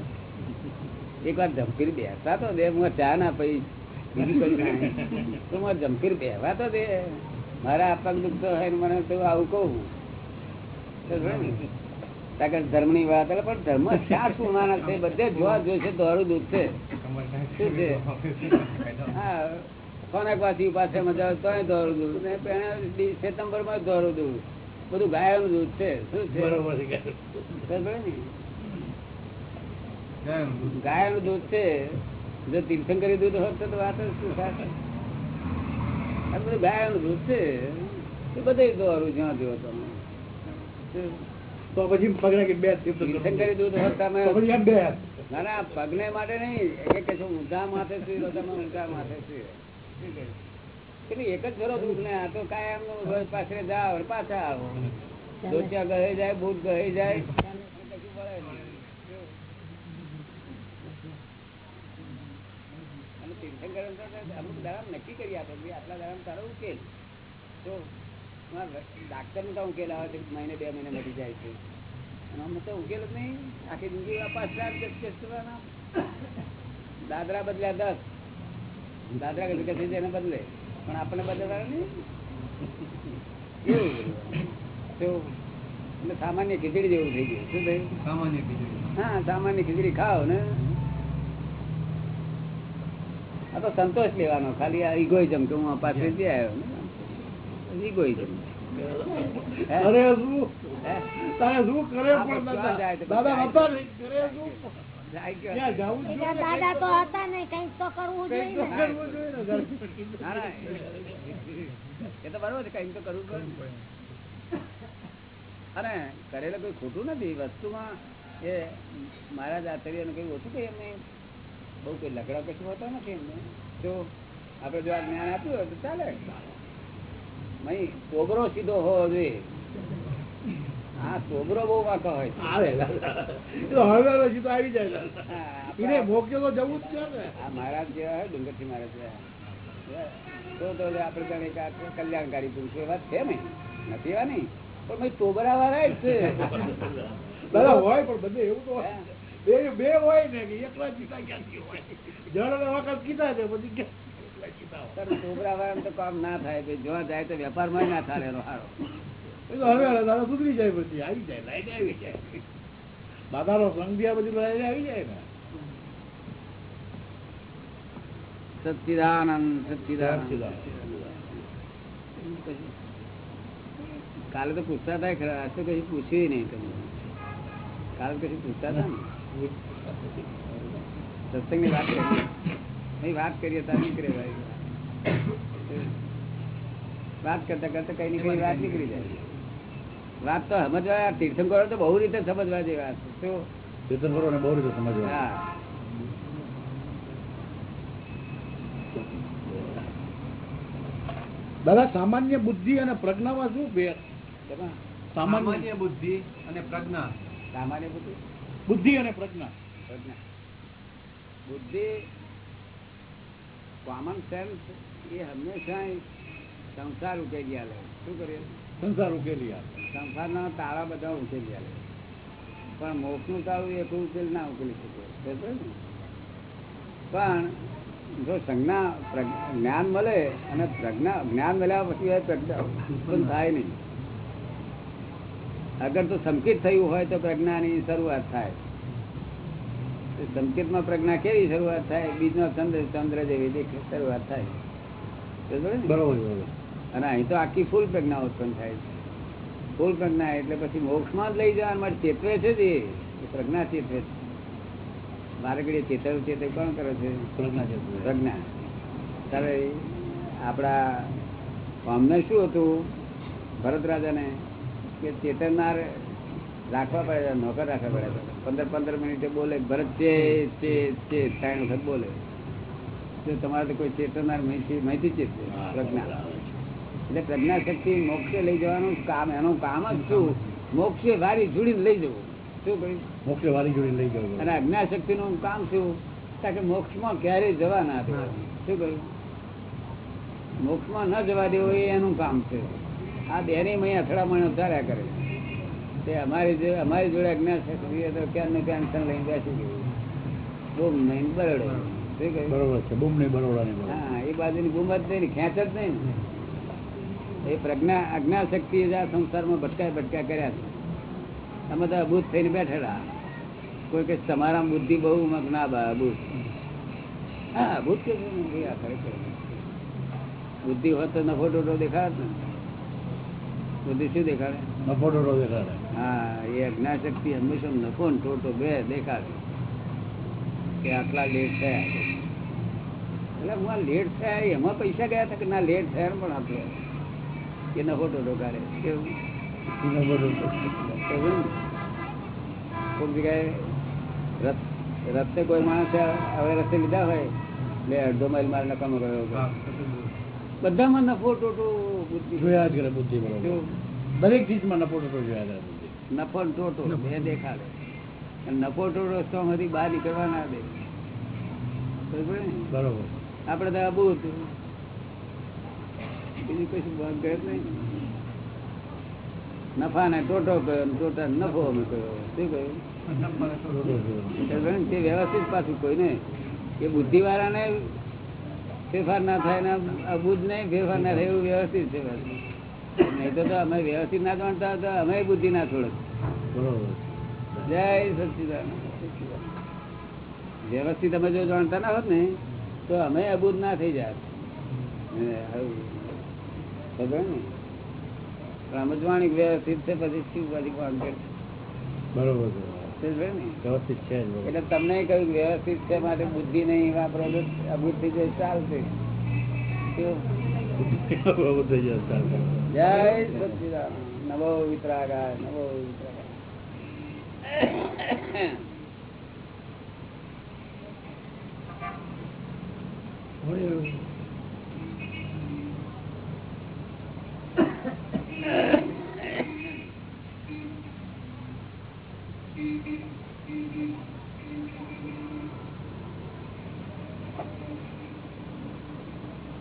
એક વાર જંપીર બેસતા તો દે હું ચા ના પઈ બીજું કઈ તો મારે જંપીર બેહવા તો દે. મારા આ દુઃખ તો હોય મને તો આવું કહું. કારણ કે ધર્મની વાત એટલે પણ ધર્મ ચાર સુમાના છે. બધે જોવા જોશે દોરું દૂધ છે. શું છે? હા. કોનેક પાછી પાસે મજા આવે તોય દોરું દૂધ ને સપ્ટેમ્બરમાં દોરું દૂધ બધું ગાયનું દૂધ છે. શું છે? બરોબર ને? ગાયનું દૂધ છે. જો તીર્થંકરી દૂધ હોત તો વાત જ શું? આ ગાયનું દૂધ છે. એ બધે દોરું જ્યાં જોવો તમે તો પછી પગને કે બે તીર્થંકરી દૂધ હોત તમે તો પછી એમ બે. ના ના પગને માટે નહીં. એ કે છે ઊંધા માથે સુઈ તમે ઊંધા માથે સુઈ. શું એક જ ફેરો દુઃખ ને આ તો કાયમ પાસે જાઓ પાછા આવો. દોચ્યા ગહે જાય બૂટ ગહે જાય કશું મળે નહીં. તીર્થંકર અમુક દાડા નક્કી કરી આપે ભાઈ આટલા દાડા તારો ઉકેલ. તો ડાક્ટરનું તો ઉકેલ આવે છે મહિને બે મહિને મટી જાય છે. અને અમને તો ઉકેલ જ નહીં. આખી જિંદગી. દાદરા બદલ્યા દસ. દાદરા કે એને બદલે. પણ આપણને બદલવા નહીં. એટલે સામાન્ય ખીચડી જેવું થઈ ગયું. શું થયું? સામાન્ય ખીચડી. હા સામાન્ય ખીચડી ખાઓ ને. આ તો સંતોષ લેવાનો ખાલી આ ઇગોઇઝમ કે હું પાછળ પાછળથી આવ્યો? ઇગોઇઝમ અરે શું? તારે શું કરે પણ દાદા? હતા નહીં? કરે શું? જ. દાદા તો હતા ને કંઈક તો કરવું જોઈએ એ તો બરોબર તો કરવું પડે અને કરેલું કોઈ ખોટું નથી વસ્તુમાં એ મહારાજ આચાર્યને કઈ ઓછું કઈ એમને? બહુ કોઈ લગડા કશું હોતા નથી એમને જો આપણે જો આ જ્ઞાન આપ્યું હોય તો ચાલે. ટોબરો સીધો હોવો જોઈએ. હા ટોબરો બહુ વાંકો હોય આવે. દાદા. એ તો હવે હવે સીધો આવી જાય. એને આપણા- તો જવું જ છે ને. આ મહારાજ જેવા હોય ડુંગરથી મહારાજ જેવા. તો તો આપણે જાણે કલ્યાણકારી પુરુષો એવા વાત છે ને. નથી એવા નહીં. પણ ભાઈ વાળા જ છે. દાદા હોય પણ બધે એવું તો. બે બે હોય ને કે એકલા ચીતા ક્યાંથી હોય? જળ વખત કીધા છે પછી ટોબરા વાળાને તો કામ ના થાય જોવા જાય તો વેપારમાં ના થાય હારો. એ તો હવે દાદા સુધરી જાય પછી આવી જાય લાઈને આવી જાય. દાદાનો સંગ થયા પછી લાઈને આવી જાય ને. સચ્ચિદાનંદ સચ્ચિદાનંદ કાલે તો પૂછતા હતા ખરા તો કશું પૂછ્યું નહીં તમે. કાલે કશું પૂછતા હતા ને? સત્સંગની વાત કરી વાત કરીએ તાર નીકળે ભાઈ. વાત કરતા કરતા કઈ કઈ વાત નીકળી જાય. વાત તો સમજવા તીર્થંકરો તો બહુ રીતે સમજવા જેવી વાત છે. તીર્થંકરો ને બહુ રીતે સમજવા. હા. દાદા સામાન્ય બુદ્ધિ અને પ્રજ્ઞામાં શું ફેર? સામાન્ય સામાન્ય બુદ્ધિ અને પ્રજ્ઞા. સામાન્ય બુદ્ધિ? બુદ્ધિ અને પ્રજ્ઞા. પ્રજ્ઞા. બુદ્ધિ કોમન સેન્સ એ હંમેશા સંસાર ઉકેલી આલે. શું કરીએ? સંસાર ઉકેલી આ સંસારના તારા બધા ઉકેલી આલે. પણ મોક્ષનું તારું એક ઉકેલ ના ઉકેલી શકે. પણ જો સંજ્ઞા જ્ઞાન મળે અને પ્રજ્ઞા જ્ઞાન મળ્યા પછી પ્રજ્ઞા ઉત્પન્ન થાય નહીં. અગર તો સંકિત થયું હોય તો પ્રજ્ઞાની શરૂઆત થાય. સંકેતમાં પ્રજ્ઞા કેવી શરૂઆત થાય? બીજનો ચંદ્ર ચંદ્ર જેવી શરૂઆત થાય. ને? બરોબર અને અહીં તો આખી ફૂલ પ્રજ્ઞા ઉત્પન્ન થાય છે. ફૂલ પ્રજ્ઞા એટલે પછી મોક્ષમાં જ લઈ જવા માટે ચેતવે છે જ. એ પ્રજ્ઞા ચેતવે છે. મારે ઘડીએ ચેતવ ચેતવ કોણ કરે છે? પ્રજ્ઞા છે પ્રજ્ઞા. ત્યારે આપણા અમને શું હતું? ભરત રાજાને કે ચેતવનાર રાખવા પડે નોકર રાખવા પડે. પંદર પંદર મિનિટે બોલે ભરત છે છે છે ત્રણ વખત બોલે. જો તમારે તો કોઈ ચેતનાર માહિતી માહિતી છે. પ્રજ્ઞા. એટલે પ્રજ્ઞા શક્તિ મોક્ષે લઈ જવાનું કામ એનું કામ જ શું? મોક્ષે વારી જોડીને લઈ જવું. શું કહ્યું? મોક્ષે વારી જોડી લઈ જવું. અને અજ્ઞા શક્તિ નું કામ શું? કારણ કે મોક્ષમાં ક્યારેય જવાના ના શું કહ્યું? મોક્ષમાં ન જવા દેવો એનું કામ છે. આ બેની મય અથડામણ ઉતાર્યા કરે. તે અમારી જે અમારી જોડે અજ્ઞા શક્તિ તો ક્યાં ટેન્શન લઈને બેસી ગયું. બૂમ નહીં બરોડે. બરોબર છે બૂમ નહીં બરોડા હા એ બાજુની બૂમ જ નહીં ખેંચ જ નહીં. એ પ્રજ્ઞા અજ્ઞાન શક્તિ આ સંસારમાં ભટકાય ભટકાય કર્યા છે. અમે તો અભૂત થઈને બેઠેલા. કોઈ કે તમારા બુદ્ધિ બહુ મગ ના બા અભૂત. હા અભૂત કે ને, ખરેખર. બુદ્ધિ હોત તો નફો ટોટો દેખાડત ને. બુદ્ધિ શું દેખાડે? નફો ટોટો દેખાડે. હા એ અજ્ઞા શક્તિ હંમેશા નફો ને ટોટો બે દેખાશે. કે આટલા લેટ થયા એટલે હું આ લેટ થયા એમાં પૈસા ગયા હતા કે ના લેટ થયા પણ આપણે. કે નફો ટોટો કાઢે. કેવું? નફો. એવું જગ્યાએ રસ- રસ્તે કોઈ માણસ હવે રસ્તે લીધા હોય એટલે અડધો માઇલ મારે નકામો રહ્યો બધામાં નફો ટોટો બુદ્ધિ. જોયા જ કરે બુદ્ધિ બરોબર? દરેક ચીજમાં નફો ટોટો જોયા કરે નફો ને ટોટો બે દેખાડે. નફો ટોટો રસ્તામાંથી બહાર નીકળવા ના દે. બરોબર? આપણે તો અબૂત બીજું કશું ભાગ ગયો નહીં. નફા ને ટોટો કયો ટોટા નફો અમે કયો શું કહ્યું તે વ્યવસ્થિત પાછું કોઈ ને એ બુદ્ધિ વાળાને ફેરફાર ના થાય ને અબુદ્ધ નહીં ફેરફાર ના થાય એવું વ્યવસ્થિત છે પાછું. નહીં તો તો અમે વ્યવસ્થિત ના જાણતા હતા અમે બુદ્ધિ ના થોડક જય સચિદાન વ્યવસ્થિત અમે જો જાણતા ના હોત ને તો અમે અબુદ્ધ ના થઈ જાત. ખબર ને? પણ અમે જાણી વ્યવસ્થિત છે પછી શું બરોબર વ્યવસ્થિત છે એટલે તમને કહ્યું વ્યવસ્થિત છે માટે બુદ્ધિ નહીં વાપરો તો થઈ જાય ચાલશે. કેવું? થઈ જાય ચાલશે. જય સચિદાન નવો વિતરાગાય નવો વિતરાગાય.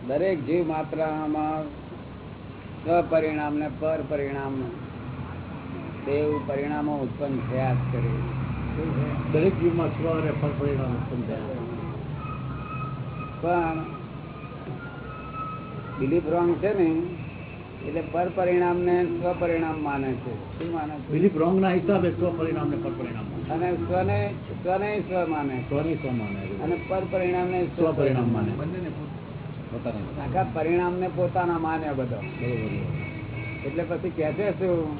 દરેક જીવ માત્રામાં સ્વપરિણામ ને પર પરિણામ એવું પરિણામો ઉત્પન્ન થયા જ કરે. છે? દરેક જીવમાં સ્વ અને પર પરિણામ ઉત્પન્ન થયા પણ બિલીફ રોંગ છે ને એટલે પર પરિણામ ને સ્વપરિણામ માને છે. શું માને છે? બિલીફ રોંગ ના હિસાબે સ્વ પરિણામ ને પર પરિણામ અને સ્વને સ્વને સ્વ માને. સ્વની સ્વ માને અને પર પરિણામ ને સ્વ પરિણામ માને બંનેને આખા પરિણામ ને પોતાના માને બધો. એટલે પછી કે છે શું?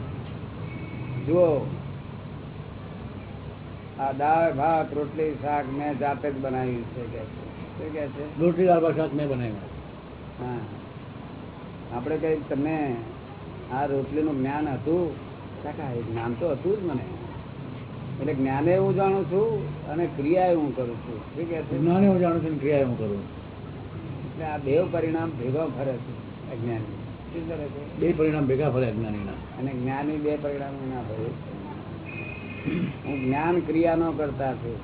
જુઓ આ દાળ ભાત રોટલી શાક મેં જાતે જ બનાવ્યું છે કે છે. શું કે છે? રોટલી દાળ ભાત શાક મેં બનાવ્યું. હા. આપણે કઈ તમને આ રોટલીનું જ્ઞાન હતું? કાકા એ જ્ઞાન તો હતું જ મને. એટલે જ્ઞાને હું જાણું છું અને ક્રિયાએ હું કરું છું. શું કે છે? જ્ઞાને હું જાણું છું ક્રિયાએ હું કરું એટલે આ બે પરિણામ ભેગો ફરે છે અજ્ઞાની શું કરે છે? બે પરિણામ ભેગા ફરે અજ્ઞાનીના. અને જ્ઞાની બે પરિણામ ના ફરે? હું જ્ઞાન ક્રિયાનો કરતા છું.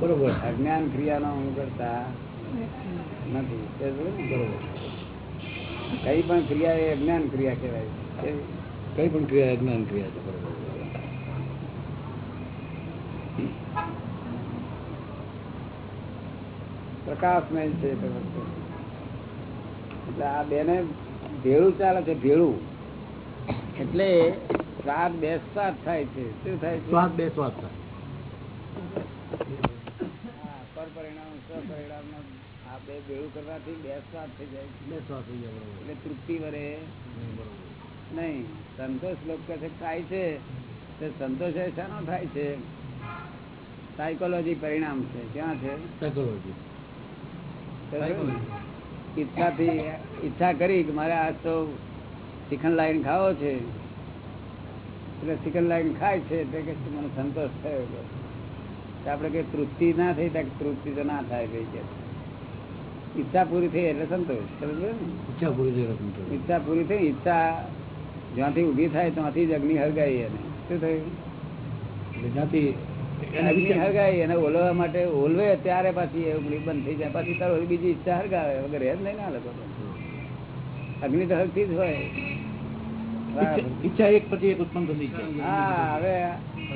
બરોબર. અજ્ઞાન ક્રિયાનો હું કરતા નથી. બરોબર કઈ પણ ક્રિયા એ અજ્ઞાન ક્રિયા કહેવાય છે. કઈ પણ ક્રિયા અજ્ઞાન ક્રિયા છે બરોબર. પ્રકાશમય છે એટલે આ બેને ભેળું ચાલે છે ભેળું. એટલે સ્વાદ બેસતા જ થાય છે. શું થાય છે? સ્વાદ બે સ્વાદ થાય. હા, પરપરિણામ આ બે ભેળું કરવાથી બે સ્વાદ થઈ જાય. બે સ્વાદ થઈ જાય એટલે તૃપ્તિ વરે. નહીં સંતોષ લોક કહે થાય છે તે સંતોષ એ શાનો થાય છે. સાયકોલોજી પરિણામ છે. ક્યાં છે? સાયકોલોજી ઈચ્છાથી ઈચ્છા કરી કે મારે આ તો ચિકન લાઈન ખાવો છે. એટલે ચિકન લાઈન ખાય છે એટલે કે મને સંતોષ થયો કે. આપણે કઈ તૃપ્તિ ના થઈ તો તૃપ્તિ તો ના થાય ભાઈ કે ઈચ્છા પૂરી થઈ એટલે સંતોષ સમજ ને? ઈચ્છા પૂરી થઈ ઈચ્છા પૂરી થઈ ઈચ્છા જ્યાંથી ઊભી થાય ત્યાંથી જ અગ્નિ હરગાઈ એને શું થયું? એટલે એને ઓલવા માટે ઓલવે ત્યારે પાછી ઉગલી બંધ થઈ જાય. પાછી તારો બીજી ઈચ્છા હળગાવે વગર એ નહીં ના લોકો અગ્નિ તો હળગતી જ હોય. ઈચ્છા- ઈચ્છા એક પછી એક ઉત્પન્ન થતી હા હવે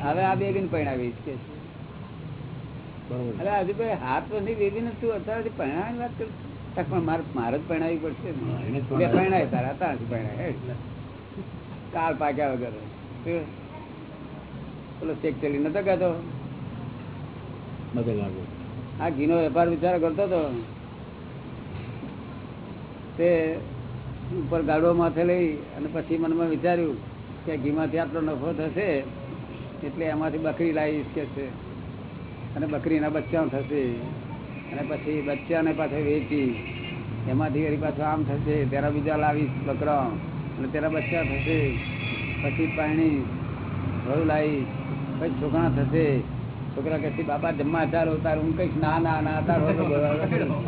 હવે આ બેબીને પરણાવીશ કે બરોબર. છે. અરે હજુ ભાઈ હાથ પછી બેબીને તું અત્યારથી પરણાવવાની વાત કર. પણ મારે મારે જ પરણાવી પડશે. ને. બે પરણાવી. તારા અત્યારથી કાળ પાક્યા વગર? પેલો ચેક ચલી નતો કહેતો આ ઘીનો વેપાર વિચાર કરતો હતો. તે ઉપર ગાડો માથે લઈ અને પછી મનમાં વિચાર્યું કે ઘીમાંથી આટલો નફો થશે એટલે એમાંથી બકરી લાવીશ કે છે. અને બકરીના બચ્ચા થશે. અને પછી બચ્ચાને પાછળ વેચી એમાંથી વળી પાછું આમ થશે તેના બીજા લાવીશ બકરા. અને તેના બચ્ચા થશે. પછી પાણી ઘરું લાવીશ કઈ છોકરા થશે છોકરા કહે બાપા જમવા ચાલો, તારું હું કંઈક ના ના ના, તાર હોય તો બોલાવો."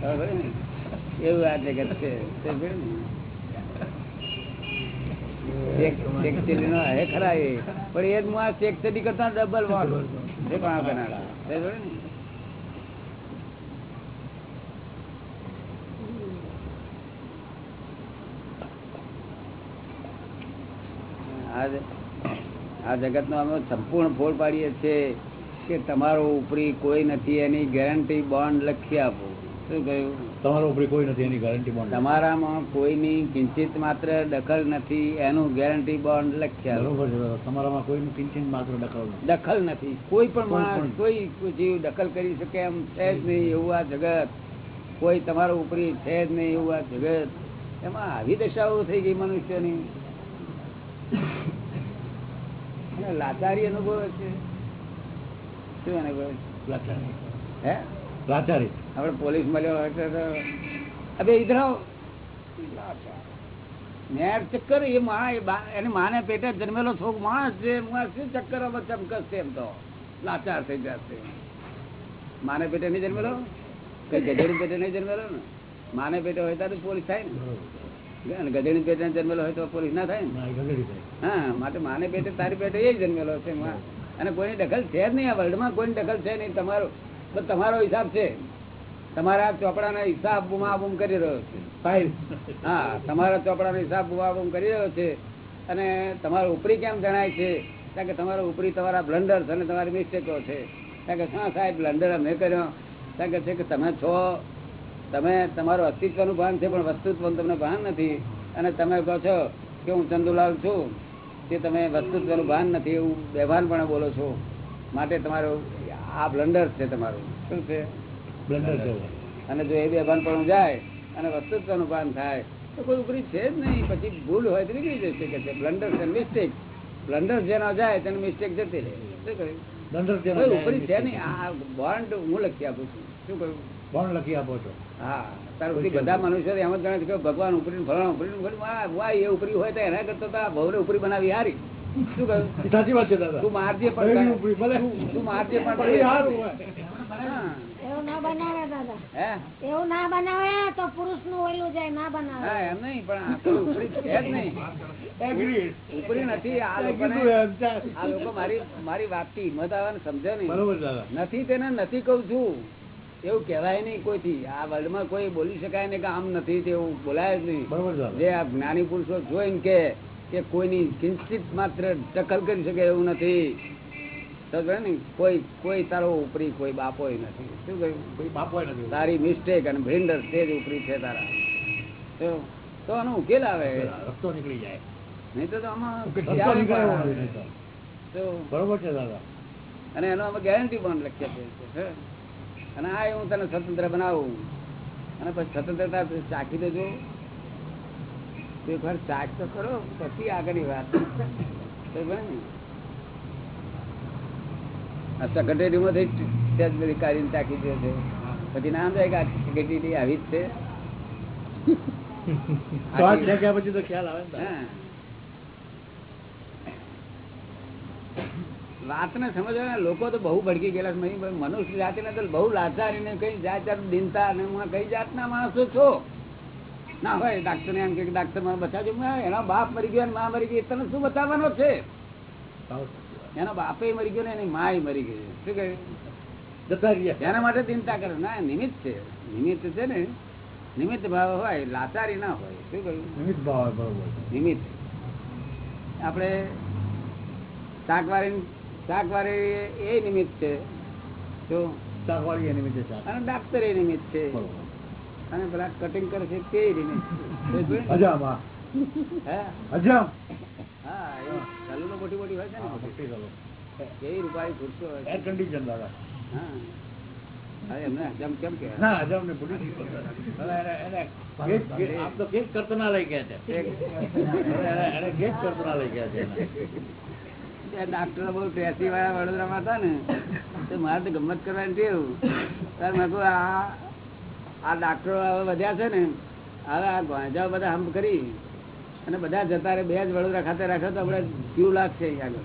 બરાબર ને? એવું આ જગત છે હે ખરા એ પણ એ જ હું આ ચેક ચડી કરતા ડબલ વાળો એ પણ બનાડા. ને? આ જ- જગત નો અમે સંપૂર્ણ ફોડ પાડીએ છીએ કે તમારો ઉપરી કોઈ નથી એની ગેરંટી બોન્ડ લખી આપો. શું કહ્યું? તમારો ઉપરી કોઈ નથી એની ગેરંટી બોન્ડ તમારામાં કોઈની કિંચિત માત્ર દખલ નથી એનું ગેરંટી બોન્ડ લખી આપો. તમારામાં કોઈનું કિંચિત માત્ર દખલ નથી. દખલ નથી. કોઈ પણ માણસ કોઈ જીવ દખલ કરી શકે એમ છે જ નહીં એવું આ જગત. કોઈ તમારો ઉપરી છે જ નહીં એવું આ જગત. એમાં આવી દશાઓ થઈ ગઈ મનુષ્યની. લાચારી અનુભવે છે? શું અનુભવે? લાચારી. હે? લાચારી. આપણે પોલીસ મળ્યો હોય અબે ઇધર. ચક્કર એ માં એની માને પેટે જન્મેલો છોક માણસ છે. શું ચક્કર ચમકસ છે એમ તો? લાચાર થઈ જશે. માને પેટે નહીં જન્મેલો? કઈ ગજેડી પેટે નહીં જન્મેલો ને? માને પેટે હોય ત્યારે પોલીસ થાય ને. ગધેડી પેટે જન્મેલો હોય તો પોલીસ ના થાય ને. હા માટે માને પેટે તારી પેટે એ જન્મેલો છે અને કોઈની દખલ છે જ નહીં આ વર્લ્ડમાં કોઈની દખલ છે નહીં તમારો તમારો હિસાબ છે. તમારા ચોપડાનો હિસાબ બુમાબુમ કરી રહ્યો છે. હા તમારા ચોપડાનો હિસાબ બુમાબુમ કરી રહ્યો છે. અને તમારો ઉપરી કેમ જણાય છે? કારણ કે તમારો ઉપરી તમારા બ્લન્ડર્સ અને તમારી મિસ્ટેકો છે. કારણ કે હા સાહેબ બ્લન્ડર અમે કર્યો. કારણ કે છે કે તમે છો તમે તમારું અસ્તિત્વનું ભાન છે પણ વસ્તુત્વ તમને ભાન નથી. અને તમે કહો છો કે હું ચંદુલાલ છું તે તમે વસ્તુત્વનું ભાન નથી એવું વ્યવહારપણે બોલો છો. માટે તમારું આ બ્લન્ડર છે તમારું. શું છે? બ્લન્ડર છે. અને જો એ વ્યવહારપણું જાય અને વસ્તુત્વનું ભાન થાય તો કોઈ ઉપરી છે જ નહીં. પછી ભૂલ હોય તો નીકળી જશે કે છે. બ્લન્ડર છે મિસ્ટેક બ્લન્ડર જેનો જાય તેને મિસ્ટેક જતી રહે. શું કહ્યું? ઉપરી છે નહીં. આ બોન્ડ હું લખી આપું છું. શું કહ્યું? બોન્ડ લખી આપો છો? હા તાર સુધી બધા મનુષ્યો એમ જ ગણે કે ભગવાન ઉપરી ફલાણા ઉપરી ઉપરી વાહ, વાહ એ ઉપરી હોય તો એના કરતા તો ભવને ઉપરી બનાવી હારી. શું કહ્યું? સાચી વાત છે દાદા. તું મારજે પણ તું મારજે પણ એ પણ સારું હોય. હા. એવું ના બનાવે દાદા. હે? એવું ના બનાવે તો પુરુષનું ઓયલું જાય ના બનાવે. હા એમ નહીં પણ ઉપરી છે જ નહીં. ઉપરી નથી આ એ લોકોને કીધું એમ, ચાલ. આ લોકો મારી મારી વાતથી હિંમત આવે ને સમજે નહીં. નથી તેને નથી કઉ છું. એવું કહેવાય નહીં કોઈથી. આ વર્લ્ડમાં કોઈ બોલી શકાય નહીં કે આમ નથી તેવું બોલાય જ નહીં. બરોબર જે આ જ્ઞાની પુરુષો જોઈને કે કે કોઈની કિંચિત માત્ર દખલ કરી શકે એવું નથી. ને કોઈ કોઈ તારો ઉપરી કોઈ બાપો નથી. શું કહ્યું? કોઈ બાપોય નથી તારી મિસ્ટેક અને ભિન્ડર તે જ ઉપરી છે તારા. તો આનો ઉકેલ આવે. રસ્તો નીકળી જાય. નહીં તો આમાં બરોબર છે દાદા. અને એનો અમે ગેરંટી પણ લખ્યા હે? અને આ હું તને સ્વતંત્ર બનાવું. અને પછી સ્વતંત્રતા ચાખી દેજો. તો એકવાર ચાખ તો કરો પછી આગળની વાત. સેક્રેટરીમાંથી જ બધી કાઢીને ચાખી દો છો. પછી નામ જાય કે આ આવી જ છે. પછી તો ખ્યાલ આવે હા. વાતને સમજવાના લોકો તો બહુ ભડકી ગયેલા મનુષ્ય જાતિને તો બહુ લાચારી ને કઈ જાત દિનતા અને હું કઈ જાતના માણસો છો? ના હોય ડાક્ટર એમ કે ડાક્ટર મને બતાવજો. એનો બાપ મરી ગયો મા મરી ગઈ તને શું બતાવવાનો છે? એનો બાપે મરી ગયો ને એની માય મરી ગઈ. શું કહ્યું? જતા એના માટે ચિંતા કરે. ના નિમિત્ત છે. નિમિત્ત છે ને? નિમિત્ત ભાવ હોય લાચારી ના હોય. શું કહ્યું? નિમિત્ત ભાવ બરોબર. નિમિત્ત. આપણે શાકવારી શાકવારી એ નિમિત્ત છે. જો? એ નિમિત્તે શાક. અને ડાક્ટર એ નિમિત્ત છે. અને પેલા કટિંગ કરે છે તે નિમિત્ત છે. હજામ હા. હા? એ મોટી મોટી હોય છે ને મોટી. રૂપાળી ખુરશીઓ હોય એર કન્ડિશન દાદા. હા. હા એમને હજમ કેમ કે ના હજામ ભૂલી આપ તો ગેસ કરતનાલય કહે છે. હવે એને- એને ગેસ કરતનાલય છે. ડાક્ટર બહુ ટ્રેસી વાળા વડોદરામાં હતા ને, તો મારે તો ગમત કરવાની ટેવ ત્યારે મેં કહું આ આ ડાક્ટરો હવે વધ્યા છે ને, હવે આ ગાંજાઓ બધા હમ કરી અને બધા જતા રે બે જ વડોદરા ખાતે રાખ્યો તો આપણે ક્યુ લાગશે આગળ?